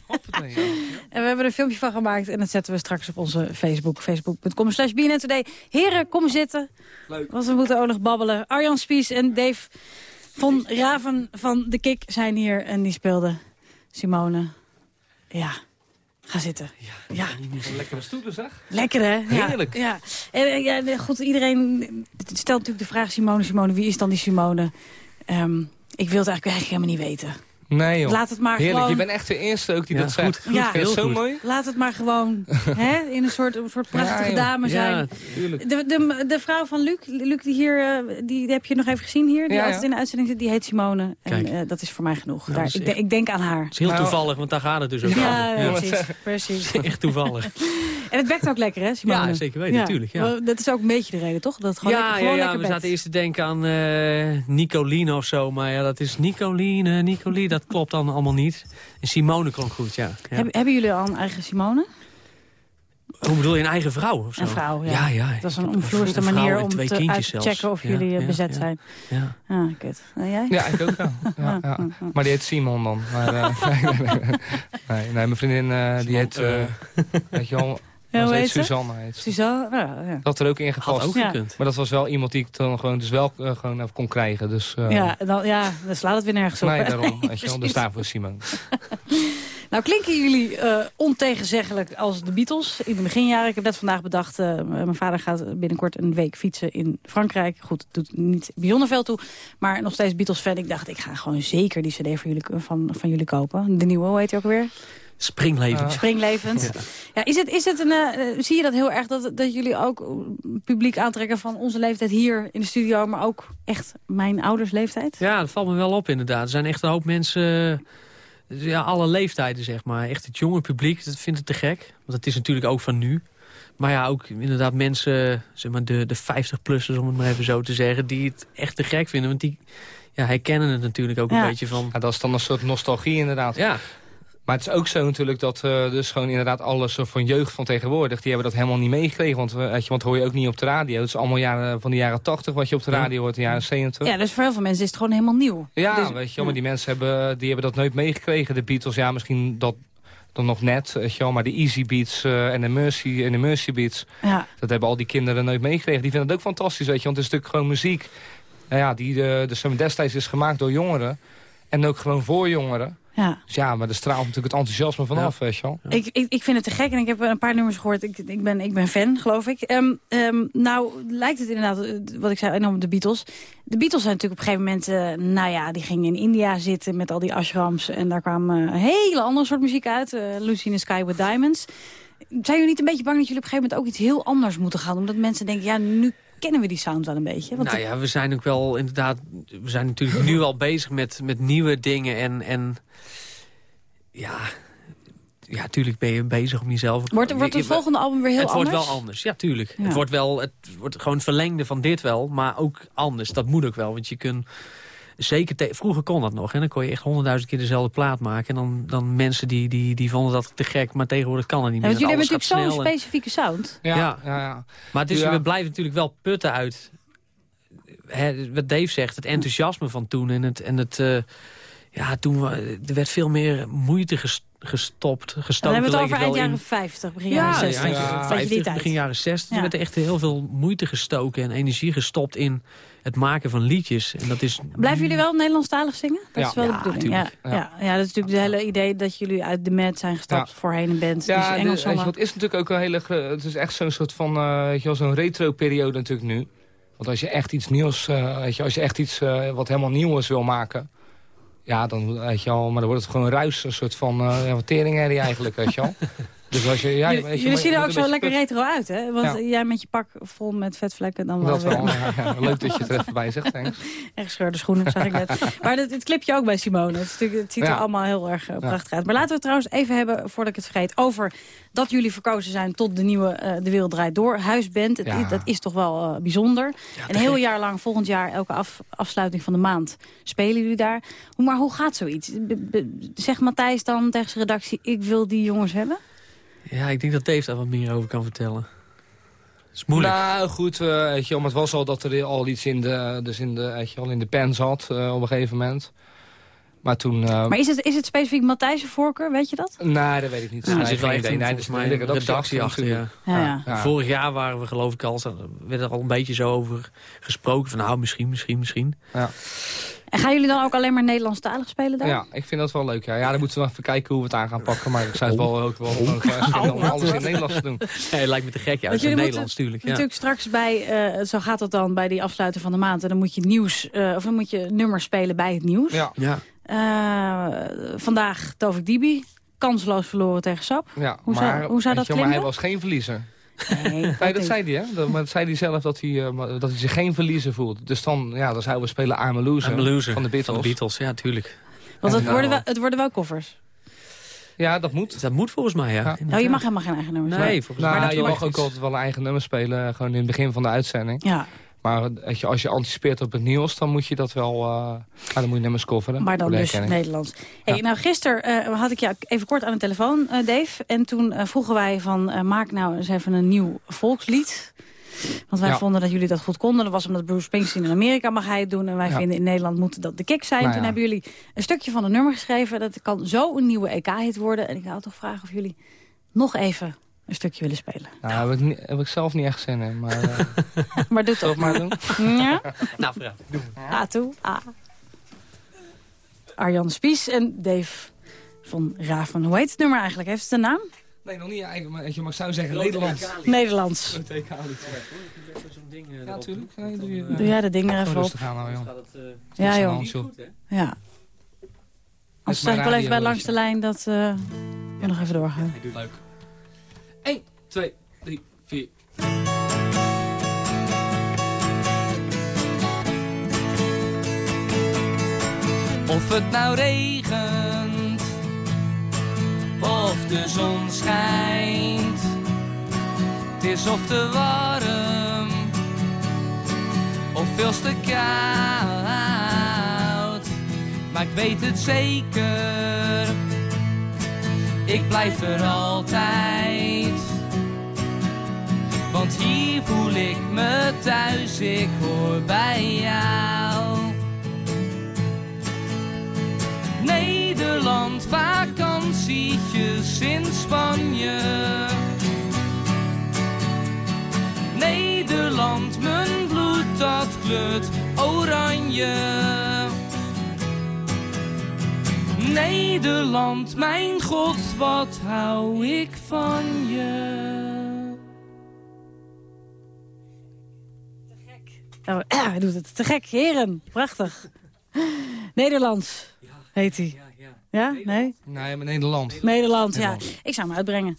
[SPEAKER 8] En we hebben er een filmpje van gemaakt en dat zetten we straks op onze Facebook. Facebook.com slash Today. Heren, kom zitten.
[SPEAKER 31] Leuk.
[SPEAKER 8] Want we moeten ook nog babbelen. Arjan Spies en Dave van Raven van de Kik zijn hier. En die speelden Simone. Ja, ga zitten. Ja.
[SPEAKER 31] Lekkere stoelen, zeg.
[SPEAKER 8] Lekker, hè? Ja,
[SPEAKER 31] Heerlijk.
[SPEAKER 8] Ja. En, eh, ja, nee, goed, iedereen stelt natuurlijk de vraag... Simone, Simone, wie is dan die Simone? Ehm, ik wil het eigenlijk, eigenlijk helemaal niet weten.
[SPEAKER 30] Nee, joh.
[SPEAKER 8] Laat het maar
[SPEAKER 30] Heerlijk,
[SPEAKER 8] gewoon-
[SPEAKER 30] je bent echt de eerste ook die
[SPEAKER 31] Ja,
[SPEAKER 30] dat zegt.
[SPEAKER 31] goed, goed,
[SPEAKER 8] Ja.
[SPEAKER 30] Ik vind het
[SPEAKER 31] heel
[SPEAKER 30] zo
[SPEAKER 31] goed.
[SPEAKER 30] mooi.
[SPEAKER 8] Laat het maar gewoon hè, in een soort, een soort prachtige dame zijn.
[SPEAKER 31] Ja, tuurlijk.
[SPEAKER 8] De, de, de vrouw van Luc, Luc die hier, eh, die, die heb je nog even gezien hier, die
[SPEAKER 30] Ja, ja.
[SPEAKER 8] altijd in de uitzending zit, die heet Simone. En
[SPEAKER 31] Kijk.
[SPEAKER 8] eh, dat is voor mij genoeg.
[SPEAKER 31] Nou,
[SPEAKER 8] Daar, ik,
[SPEAKER 31] echt-
[SPEAKER 8] ik denk aan haar.
[SPEAKER 31] Het is heel
[SPEAKER 30] Nou,
[SPEAKER 31] toevallig, want daar gaat het dus ook
[SPEAKER 8] Ja,
[SPEAKER 31] over.
[SPEAKER 8] precies. precies.
[SPEAKER 31] Echt toevallig.
[SPEAKER 8] En het werkt ook lekker, hè, Simone?
[SPEAKER 31] Ja, zeker weten, tuurlijk, ja.
[SPEAKER 8] Wel, Dat is ook een beetje de reden, toch? Dat het gewoon
[SPEAKER 31] Ja,
[SPEAKER 8] lekker,
[SPEAKER 31] ja,
[SPEAKER 8] gewoon
[SPEAKER 31] ja,
[SPEAKER 8] lekker
[SPEAKER 31] we
[SPEAKER 8] bed.
[SPEAKER 31] zaten eerst te denken aan eh Nicoline of zo. Maar ja, dat is Nicoline, Nicolie. Dat klopt dan allemaal niet. En Simone klonk goed, ja. ja.
[SPEAKER 8] Hebben, hebben jullie al een eigen Simone?
[SPEAKER 32] Hoe bedoel je, een eigen vrouw of zo?
[SPEAKER 8] Een vrouw, ja.
[SPEAKER 32] Ja, ja.
[SPEAKER 8] Dat is een omvloerste manier om te uit checken of
[SPEAKER 32] Ja,
[SPEAKER 8] jullie eh,
[SPEAKER 32] ja,
[SPEAKER 8] bezet
[SPEAKER 32] ja.
[SPEAKER 8] zijn.
[SPEAKER 32] Ja.
[SPEAKER 8] Ah, kut. En jij?
[SPEAKER 15] Ja, ik ook wel. Ja, ja. Maar die heet Simon dan. Maar, eh, nee, nee, nee, nee. Nee, mijn vriendin eh, die heet... eh weet je wel...
[SPEAKER 8] Ja, hoe
[SPEAKER 15] heet? Suzanne. Heet.
[SPEAKER 8] Suzanne? Ja, ja.
[SPEAKER 15] Dat had er ook in gepast.
[SPEAKER 32] ook
[SPEAKER 8] Ja.
[SPEAKER 15] Maar dat was wel iemand die ik dan gewoon, dus wel eh, gewoon even kon krijgen. Dus, eh,
[SPEAKER 8] Ja, dan, ja, dan slaat het weer nergens op.
[SPEAKER 15] Nee,
[SPEAKER 8] hè?
[SPEAKER 15] daarom. Weet je dus daarvoor Simon.
[SPEAKER 8] Nou klinken jullie eh, ontegenzeggelijk als de Beatles in de beginjaren. Ik heb net vandaag bedacht, eh, mijn vader gaat binnenkort een week fietsen in Frankrijk. Goed, het doet niet bijzonder veel toe, maar nog steeds Beatles-fan. Ik dacht, ik ga gewoon zeker die cd voor jullie, van, van jullie kopen. De nieuwe, hoe heet die ook weer?
[SPEAKER 32] Springlevend.
[SPEAKER 8] Springlevend. Ja. is het, is het een, eh, zie je dat heel erg, dat, dat jullie ook publiek aantrekken van onze leeftijd hier in de studio, maar ook echt mijn ouders leeftijd?
[SPEAKER 32] Ja, dat valt me wel op inderdaad. Er zijn echt een hoop mensen, eh, ja, alle leeftijden zeg maar. Echt het jonge publiek, dat vindt het te gek. Want het is natuurlijk ook van nu. Maar ja, ook inderdaad mensen, zeg maar de, de 50-plussers om het maar even zo te zeggen... die het echt te gek vinden. Want die ja, herkennen het natuurlijk ook
[SPEAKER 15] Ja.
[SPEAKER 32] een beetje van...
[SPEAKER 15] Ja, dat is dan een soort nostalgie inderdaad.
[SPEAKER 32] Ja.
[SPEAKER 15] Maar het is ook zo natuurlijk dat eh, dus gewoon inderdaad alles van jeugd van tegenwoordig... die hebben dat helemaal niet meegekregen. Want, we- weet je, want hoor je ook niet op de radio. Het is allemaal jaren, van de jaren 80 wat je op de radio hoort, de jaren 70.
[SPEAKER 8] Ja, dus voor heel veel mensen is het gewoon helemaal nieuw.
[SPEAKER 15] Ja,
[SPEAKER 8] Dus-
[SPEAKER 15] weet je wel, maar die mensen hebben, die hebben dat nooit meegekregen. De Beatles, ja, misschien dat dan nog net, weet je wel. Maar de Easy Beats eh, en, de Mercy, en de Mercy Beats...
[SPEAKER 8] Ja.
[SPEAKER 15] dat hebben al die kinderen nooit meegekregen. Die vinden het ook fantastisch, weet je. Want het is natuurlijk gewoon muziek... Nou ja, die eh, dus destijds is gemaakt door jongeren. En ook gewoon voor jongeren.
[SPEAKER 8] Ja.
[SPEAKER 15] Dus ja, maar er straalt natuurlijk het enthousiasme vanaf, weet je wel.
[SPEAKER 8] Ik, ik, ik vind het te gek en ik heb een paar nummers gehoord. Ik, ik, ben, ik ben fan, geloof ik. Ehm, ehm, nou, lijkt het inderdaad, eh, wat ik zei, enorm op de Beatles. De Beatles zijn natuurlijk op een gegeven moment... eh, nou ja, die gingen in India zitten met al die ashrams. En daar kwam eh, een hele andere soort muziek uit. eh, Lucy in the Sky with Diamonds. Zijn jullie niet een beetje bang dat jullie op een gegeven moment ook iets heel anders moeten gaan? Omdat mensen denken, ja, nu kennen we die sound wel een beetje. Want
[SPEAKER 32] nou ja, we zijn ook wel inderdaad... We zijn natuurlijk nu al bezig met, met nieuwe dingen en... en ja, ja, natuurlijk ben je bezig om jezelf...
[SPEAKER 8] Wordt, wordt het volgende album weer heel
[SPEAKER 32] het
[SPEAKER 8] anders?
[SPEAKER 32] wordt wel anders, ja, tuurlijk.
[SPEAKER 8] Ja.
[SPEAKER 32] Het wordt wel het wordt gewoon het verlengde van dit wel, maar ook anders. Dat moet ook wel, want je kunt... Zeker, te- vroeger kon dat nog. En dan kon je echt honderdduizend keer dezelfde plaat maken. En dan, dan mensen die, die, die vonden dat te gek, maar tegenwoordig kan het niet
[SPEAKER 8] Ja,
[SPEAKER 32] meer.
[SPEAKER 8] want jullie hebben natuurlijk zo'n
[SPEAKER 32] en-
[SPEAKER 8] specifieke sound.
[SPEAKER 32] Ja,
[SPEAKER 15] ja, ja.
[SPEAKER 32] Maar het is,
[SPEAKER 15] Ja.
[SPEAKER 32] we blijven natuurlijk wel putten uit... Hè, wat Dave zegt, het enthousiasme van toen. En het, en het eh, ja, toen we- er werd veel meer moeite ges- gestopt, gestoken.
[SPEAKER 8] Dan hebben we het over eind
[SPEAKER 32] in-
[SPEAKER 8] jaren 50, begin
[SPEAKER 32] ja,
[SPEAKER 8] jaren 60.
[SPEAKER 32] ja,
[SPEAKER 8] Beetje
[SPEAKER 32] ja,
[SPEAKER 8] die
[SPEAKER 32] 50,
[SPEAKER 8] tijd.
[SPEAKER 32] begin jaren 60.
[SPEAKER 8] Ja.
[SPEAKER 32] Er werd echt heel veel moeite gestoken en energie gestopt in het maken van liedjes. En dat is
[SPEAKER 8] Blijven jullie wel Nederlandstalig zingen? Dat
[SPEAKER 32] Ja.
[SPEAKER 8] is wel
[SPEAKER 32] Ja,
[SPEAKER 8] de bedoeling. Ja, ja. Ja. dat is natuurlijk het hele idee dat jullie uit de Met zijn gestapt
[SPEAKER 15] Ja.
[SPEAKER 8] voorheen een band.
[SPEAKER 15] Ja,
[SPEAKER 8] dus
[SPEAKER 15] de-
[SPEAKER 8] Engels
[SPEAKER 15] weet je,
[SPEAKER 8] zongen.
[SPEAKER 15] wat is natuurlijk ook een hele... Het is echt zo'n soort van, eh, weet je wel, zo'n retro-periode natuurlijk nu. Want als je echt iets nieuws, eh, weet je, als je echt iets eh, wat helemaal nieuw is wil maken... Ja, dan, weet je wel, maar dan wordt het gewoon ruis, een soort van uh, eigenlijk, weet je wel. Dus als je, ja,
[SPEAKER 8] Jullie,
[SPEAKER 15] je,
[SPEAKER 8] jullie zien er ook zo lekker retro uit, hè? Want
[SPEAKER 15] Ja.
[SPEAKER 8] jij met je pak vol met vetvlekken dan
[SPEAKER 15] Dat
[SPEAKER 8] wel
[SPEAKER 15] wel, ja. Leuk dat je het er even bij zegt, thanks.
[SPEAKER 8] Echt gescheurde schoenen, zag ik net. maar dat, het clipje ook bij Simone. Het, ziet er allemaal heel erg eh, prachtig uit. Maar laten we het trouwens even hebben, voordat ik het vergeet... over dat jullie verkozen zijn tot de nieuwe eh, De Wereld Draait Door huisband. Het, dat is toch wel eh, bijzonder. een heel jaar lang, volgend jaar, elke af, afsluiting van de maand... spelen jullie daar. Maar hoe gaat zoiets? Zegt Matthijs dan tegen zijn redactie... ik wil die jongens hebben?
[SPEAKER 32] Ja, ik denk dat Dave daar wat meer over kan vertellen. Is moeilijk.
[SPEAKER 15] Nou, goed, eh, weet je maar het was al dat er al iets in de, dus in de, weet je wel, in de pen zat eh, op een gegeven moment. Maar toen... eh,
[SPEAKER 8] Maar is het, is het specifiek Matthijs' voorkeur, weet je dat?
[SPEAKER 15] Nee, dat weet ik niet.
[SPEAKER 32] Ja, er zit wel echt een,
[SPEAKER 15] Nee, redactie
[SPEAKER 32] achter, ja.
[SPEAKER 8] Ja, ja.
[SPEAKER 32] Vorig jaar waren we geloof ik al, werd er al een beetje zo over gesproken. Van nou, misschien, misschien, misschien.
[SPEAKER 15] Ja.
[SPEAKER 8] En gaan jullie dan ook alleen maar Nederlandstalig spelen daar?
[SPEAKER 15] Ja, ik vind dat wel leuk. Ja, ja dan moeten we even kijken hoe we het aan gaan pakken. Maar ik zou het wel ook wel gewoon graag vinden om alles in het Nederlands te doen.
[SPEAKER 32] Lijkt me te gek, ja.
[SPEAKER 8] Want
[SPEAKER 32] Het is
[SPEAKER 8] jullie
[SPEAKER 32] Nederlands natuurlijk. Ja.
[SPEAKER 8] Natuurlijk straks bij, eh, zo gaat dat dan bij die afsluiten van de maand. En dan moet je nieuws, eh, of dan moet je nummers spelen bij het nieuws.
[SPEAKER 15] Ja.
[SPEAKER 32] Ja.
[SPEAKER 8] Eh, vandaag Tovik Dibi, kansloos verloren tegen Sap.
[SPEAKER 15] Ja,
[SPEAKER 8] Hoe zou- hoe zou dat
[SPEAKER 15] je wel, maar hij
[SPEAKER 8] klinken?
[SPEAKER 15] was geen verliezer.
[SPEAKER 8] Nee,
[SPEAKER 15] Nee, dat zei hij, hè? Dat, maar dat zei hij zelf dat hij, eh, dat hij zich geen verliezer voelt. Dus dan, ja, dan zouden we spelen I'm a Loser,
[SPEAKER 32] I'm a Loser
[SPEAKER 15] van de Beatles.
[SPEAKER 32] Van de Beatles, ja, tuurlijk.
[SPEAKER 8] Want het worden, wel, het worden wel koffers.
[SPEAKER 15] Ja, dat moet.
[SPEAKER 32] Dat moet volgens mij, ja.
[SPEAKER 8] Oh, je mag helemaal geen eigen nummers
[SPEAKER 32] Nee,
[SPEAKER 8] spelen.
[SPEAKER 32] volgens
[SPEAKER 15] Nou,
[SPEAKER 32] mij.
[SPEAKER 15] je mag ook altijd wel een eigen nummer spelen, gewoon in het begin van de uitzending.
[SPEAKER 8] Ja.
[SPEAKER 15] Maar je, als je anticipeert op het nieuws, dan moet je dat wel... eh nou, dan moet je nummers coveren.
[SPEAKER 8] Maar dan dus. Nederlands. Hey, Nou, gisteren eh, had ik jou even kort aan de telefoon, eh, Dave. En toen vroegen wij van, maak nou eens even een nieuw volkslied. Want wij
[SPEAKER 15] Ja.
[SPEAKER 8] vonden dat jullie dat goed konden. Dat was omdat Bruce Springsteen in Amerika mag hij het doen. En wij
[SPEAKER 15] Ja.
[SPEAKER 8] vinden in Nederland moet dat de kick zijn.
[SPEAKER 15] Nou
[SPEAKER 8] toen hebben jullie een stukje van het nummer geschreven. Dat kan zo een nieuwe EK-hit worden. En ik wou toch vragen of jullie nog even een stukje willen spelen.
[SPEAKER 15] Nou, heb ik, niet- heb ik zelf niet echt zin in. Maar, eh,
[SPEAKER 8] maar doe toch
[SPEAKER 15] maar doen?
[SPEAKER 8] Ja?
[SPEAKER 32] Nou, vooruit. Doe.
[SPEAKER 8] A toe. A. Arjan Spies en Dave van Raven. Hoe heet het nummer eigenlijk? Heeft het een naam?
[SPEAKER 15] Nee, nog niet eigenlijk. Maar je, ik zou zeggen Nederlands.
[SPEAKER 8] Nederlands.
[SPEAKER 15] Ja, natuurlijk. Nee, doe, je,
[SPEAKER 8] Doe jij dat ding er even op.
[SPEAKER 15] Rustig aan nou, joh.
[SPEAKER 8] Ja,
[SPEAKER 15] aan de
[SPEAKER 8] joh. Ja. Anders sta ik wel even bij langs de lijn dat eh, we nog even doorgaan.
[SPEAKER 32] Leuk. 1, 2, 3, 4.
[SPEAKER 31] Of het nou regent of de zon schijnt. Het is of te warm of veel te koud. Maar ik weet het zeker, ik blijf er altijd. Want hier voel ik me thuis, ik hoor bij jou. Nederland, vakantietjes in Spanje. Nederland, mijn bloed dat kleurt oranje. Nederland, mijn god, wat hou ik van je.
[SPEAKER 8] Oh, hij doet het te gek. Heren, prachtig. Nederlands heet hij. Ja, nee?
[SPEAKER 15] Nee, maar Nederland.
[SPEAKER 8] Nederland, ja. Ik zou hem uitbrengen.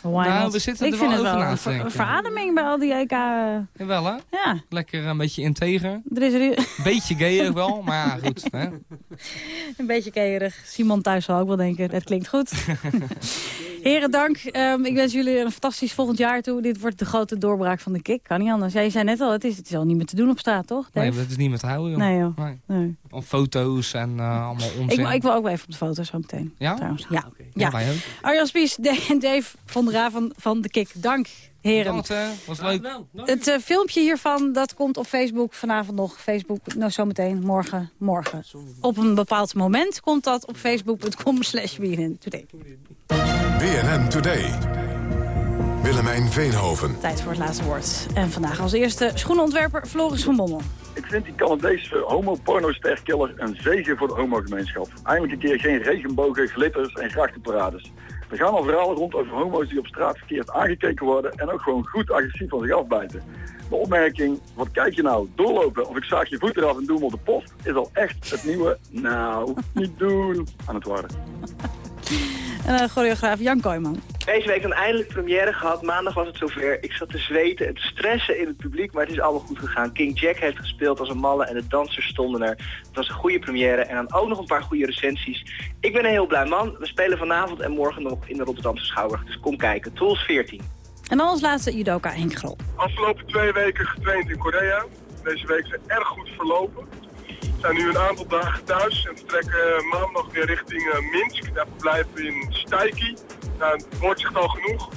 [SPEAKER 8] Why
[SPEAKER 15] Nou,
[SPEAKER 8] not?
[SPEAKER 15] we zitten
[SPEAKER 8] ik
[SPEAKER 15] er
[SPEAKER 8] vind
[SPEAKER 15] wel
[SPEAKER 8] het
[SPEAKER 15] over
[SPEAKER 8] wel
[SPEAKER 15] na
[SPEAKER 8] een
[SPEAKER 15] te
[SPEAKER 8] ver-
[SPEAKER 15] denken.
[SPEAKER 8] verademing bij al die EK. eh,
[SPEAKER 15] Jawel, hè?
[SPEAKER 8] Ja.
[SPEAKER 15] Lekker een beetje integer.
[SPEAKER 8] Er is er
[SPEAKER 15] Beetje ook wel, maar ja, goed. Hè?
[SPEAKER 8] een beetje keerig. Simon thuis zal ook wel denken, dat klinkt goed. Heren, dank. Ehm, ik wens jullie een fantastisch volgend jaar toe. Dit wordt de grote doorbraak van de kick. Kan niet anders. Jij zei net al, het is, het is al niet meer te doen op straat, toch?
[SPEAKER 15] Nee,
[SPEAKER 8] Dave?
[SPEAKER 15] dat is niet meer te houden, joh.
[SPEAKER 8] Nee, joh.
[SPEAKER 15] Nee.
[SPEAKER 8] Nee.
[SPEAKER 15] Om foto's en eh, allemaal onzin.
[SPEAKER 8] Ik, wil- ik wil ook wel even op de foto zo meteen.
[SPEAKER 15] Ja?
[SPEAKER 8] Trouwens. Ja.
[SPEAKER 15] Ja,
[SPEAKER 8] ja.
[SPEAKER 15] wij ook.
[SPEAKER 8] Arjan Spies De- en Dave van der van de Kik. Dank, heren.
[SPEAKER 15] Was leuk.
[SPEAKER 8] Het eh, filmpje hiervan dat komt op Facebook vanavond nog. Facebook, nou zometeen, morgen, morgen. Op een bepaald moment komt dat op facebook.com slash BNN Today.
[SPEAKER 7] BNN Today. Willemijn Veenhoven.
[SPEAKER 8] Tijd voor het laatste woord. En vandaag als eerste schoenenontwerper Floris van Bommel.
[SPEAKER 33] Ik vind die Canadese homo-porno-sterkiller een zegen voor de homogemeenschap. Eindelijk een keer geen regenbogen, glitters en grachtenparades. Er gaan al verhalen rond over homo's die op straat verkeerd aangekeken worden en ook gewoon goed agressief van zich afbijten. De opmerking, wat kijk je nou, doorlopen of ik zaag je voet eraf en doe hem op de post, is al echt het nieuwe, nou, niet doen, aan het worden.
[SPEAKER 8] En uh, choreograaf Jan Kooijman.
[SPEAKER 34] Deze week dan eindelijk première gehad. Maandag was het zover. Ik zat te zweten en te stressen in het publiek, maar het is allemaal goed gegaan. King Jack heeft gespeeld als een malle en de dansers stonden er. Het was een goede première en dan ook nog een paar goede recensies. Ik ben een heel blij man. We spelen vanavond en morgen nog in de Rotterdamse Schouwburg. Dus kom kijken. Tools 14.
[SPEAKER 8] En dan als laatste judoka Henk Grol.
[SPEAKER 35] Afgelopen twee weken getraind in Korea. Deze week zijn erg goed verlopen. We zijn nu een aantal dagen thuis en vertrekken maandag weer richting uh, Minsk. Daar verblijven we in Staiki. Nou, het woord zegt al genoeg.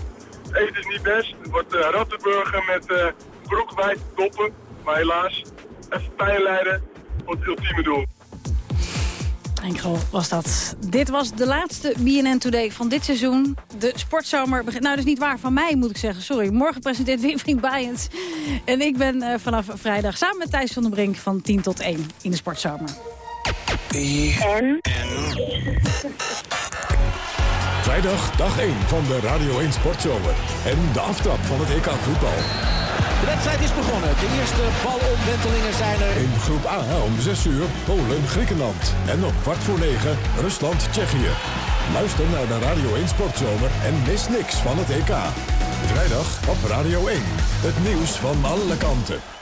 [SPEAKER 35] Eten is niet best. Het wordt uh, rattenburger met uh, broekwijd doppen. Maar helaas, even pijn voor het ultieme doel.
[SPEAKER 8] Henk Grol was dat. Dit was de laatste BNN Today van dit seizoen. De sportzomer begint... Nou, dat is niet waar van mij, moet ik zeggen. Sorry. Morgen presenteert Winfried Bijens. En ik ben uh, vanaf vrijdag samen met Thijs van den Brink van 10 tot 1 in de sportzomer.
[SPEAKER 7] En? Vrijdag, dag 1 van de Radio 1 Sportzomer. En de aftrap van het EK voetbal.
[SPEAKER 36] De wedstrijd is begonnen. De eerste balomwentelingen zijn er.
[SPEAKER 7] In groep A om 6 uur Polen-Griekenland. En op kwart voor 9 Rusland-Tsjechië. Luister naar de Radio 1 Sportzomer en mis niks van het EK. Vrijdag op Radio 1. Het nieuws van alle kanten.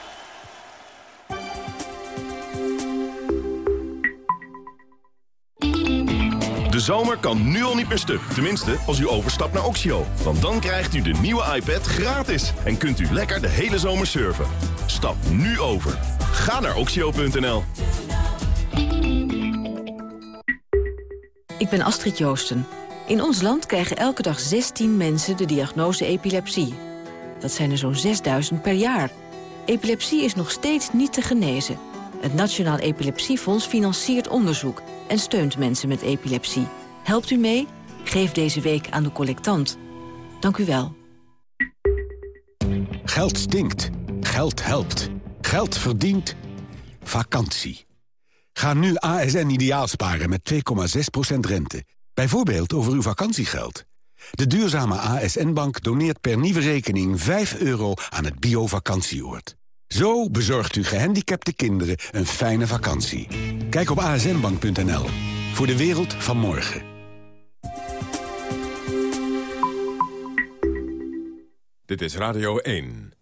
[SPEAKER 37] Zomer kan nu al niet meer stuk. Tenminste, als u overstapt naar Oxio. Want dan krijgt u de nieuwe iPad gratis. En kunt u lekker de hele zomer surfen. Stap nu over. Ga naar oxio.nl.
[SPEAKER 6] Ik ben Astrid Joosten. In ons land krijgen elke dag 16 mensen de diagnose epilepsie. Dat zijn er zo'n 6000 per jaar. Epilepsie is nog steeds niet te genezen. Het Nationaal Epilepsiefonds financiert onderzoek... en steunt mensen met epilepsie. Helpt u mee? Geef deze week aan de collectant. Dank u wel.
[SPEAKER 38] Geld stinkt. Geld helpt. Geld verdient. Vakantie. Ga nu ASN ideaal sparen met 2,6% rente. Bijvoorbeeld over uw vakantiegeld. De duurzame ASN-bank doneert per nieuwe rekening 5 euro aan het bio-vakantieoord. Zo bezorgt u gehandicapte kinderen een fijne vakantie. Kijk op asnbank.nl. Voor de wereld van morgen.
[SPEAKER 7] Dit is Radio 1.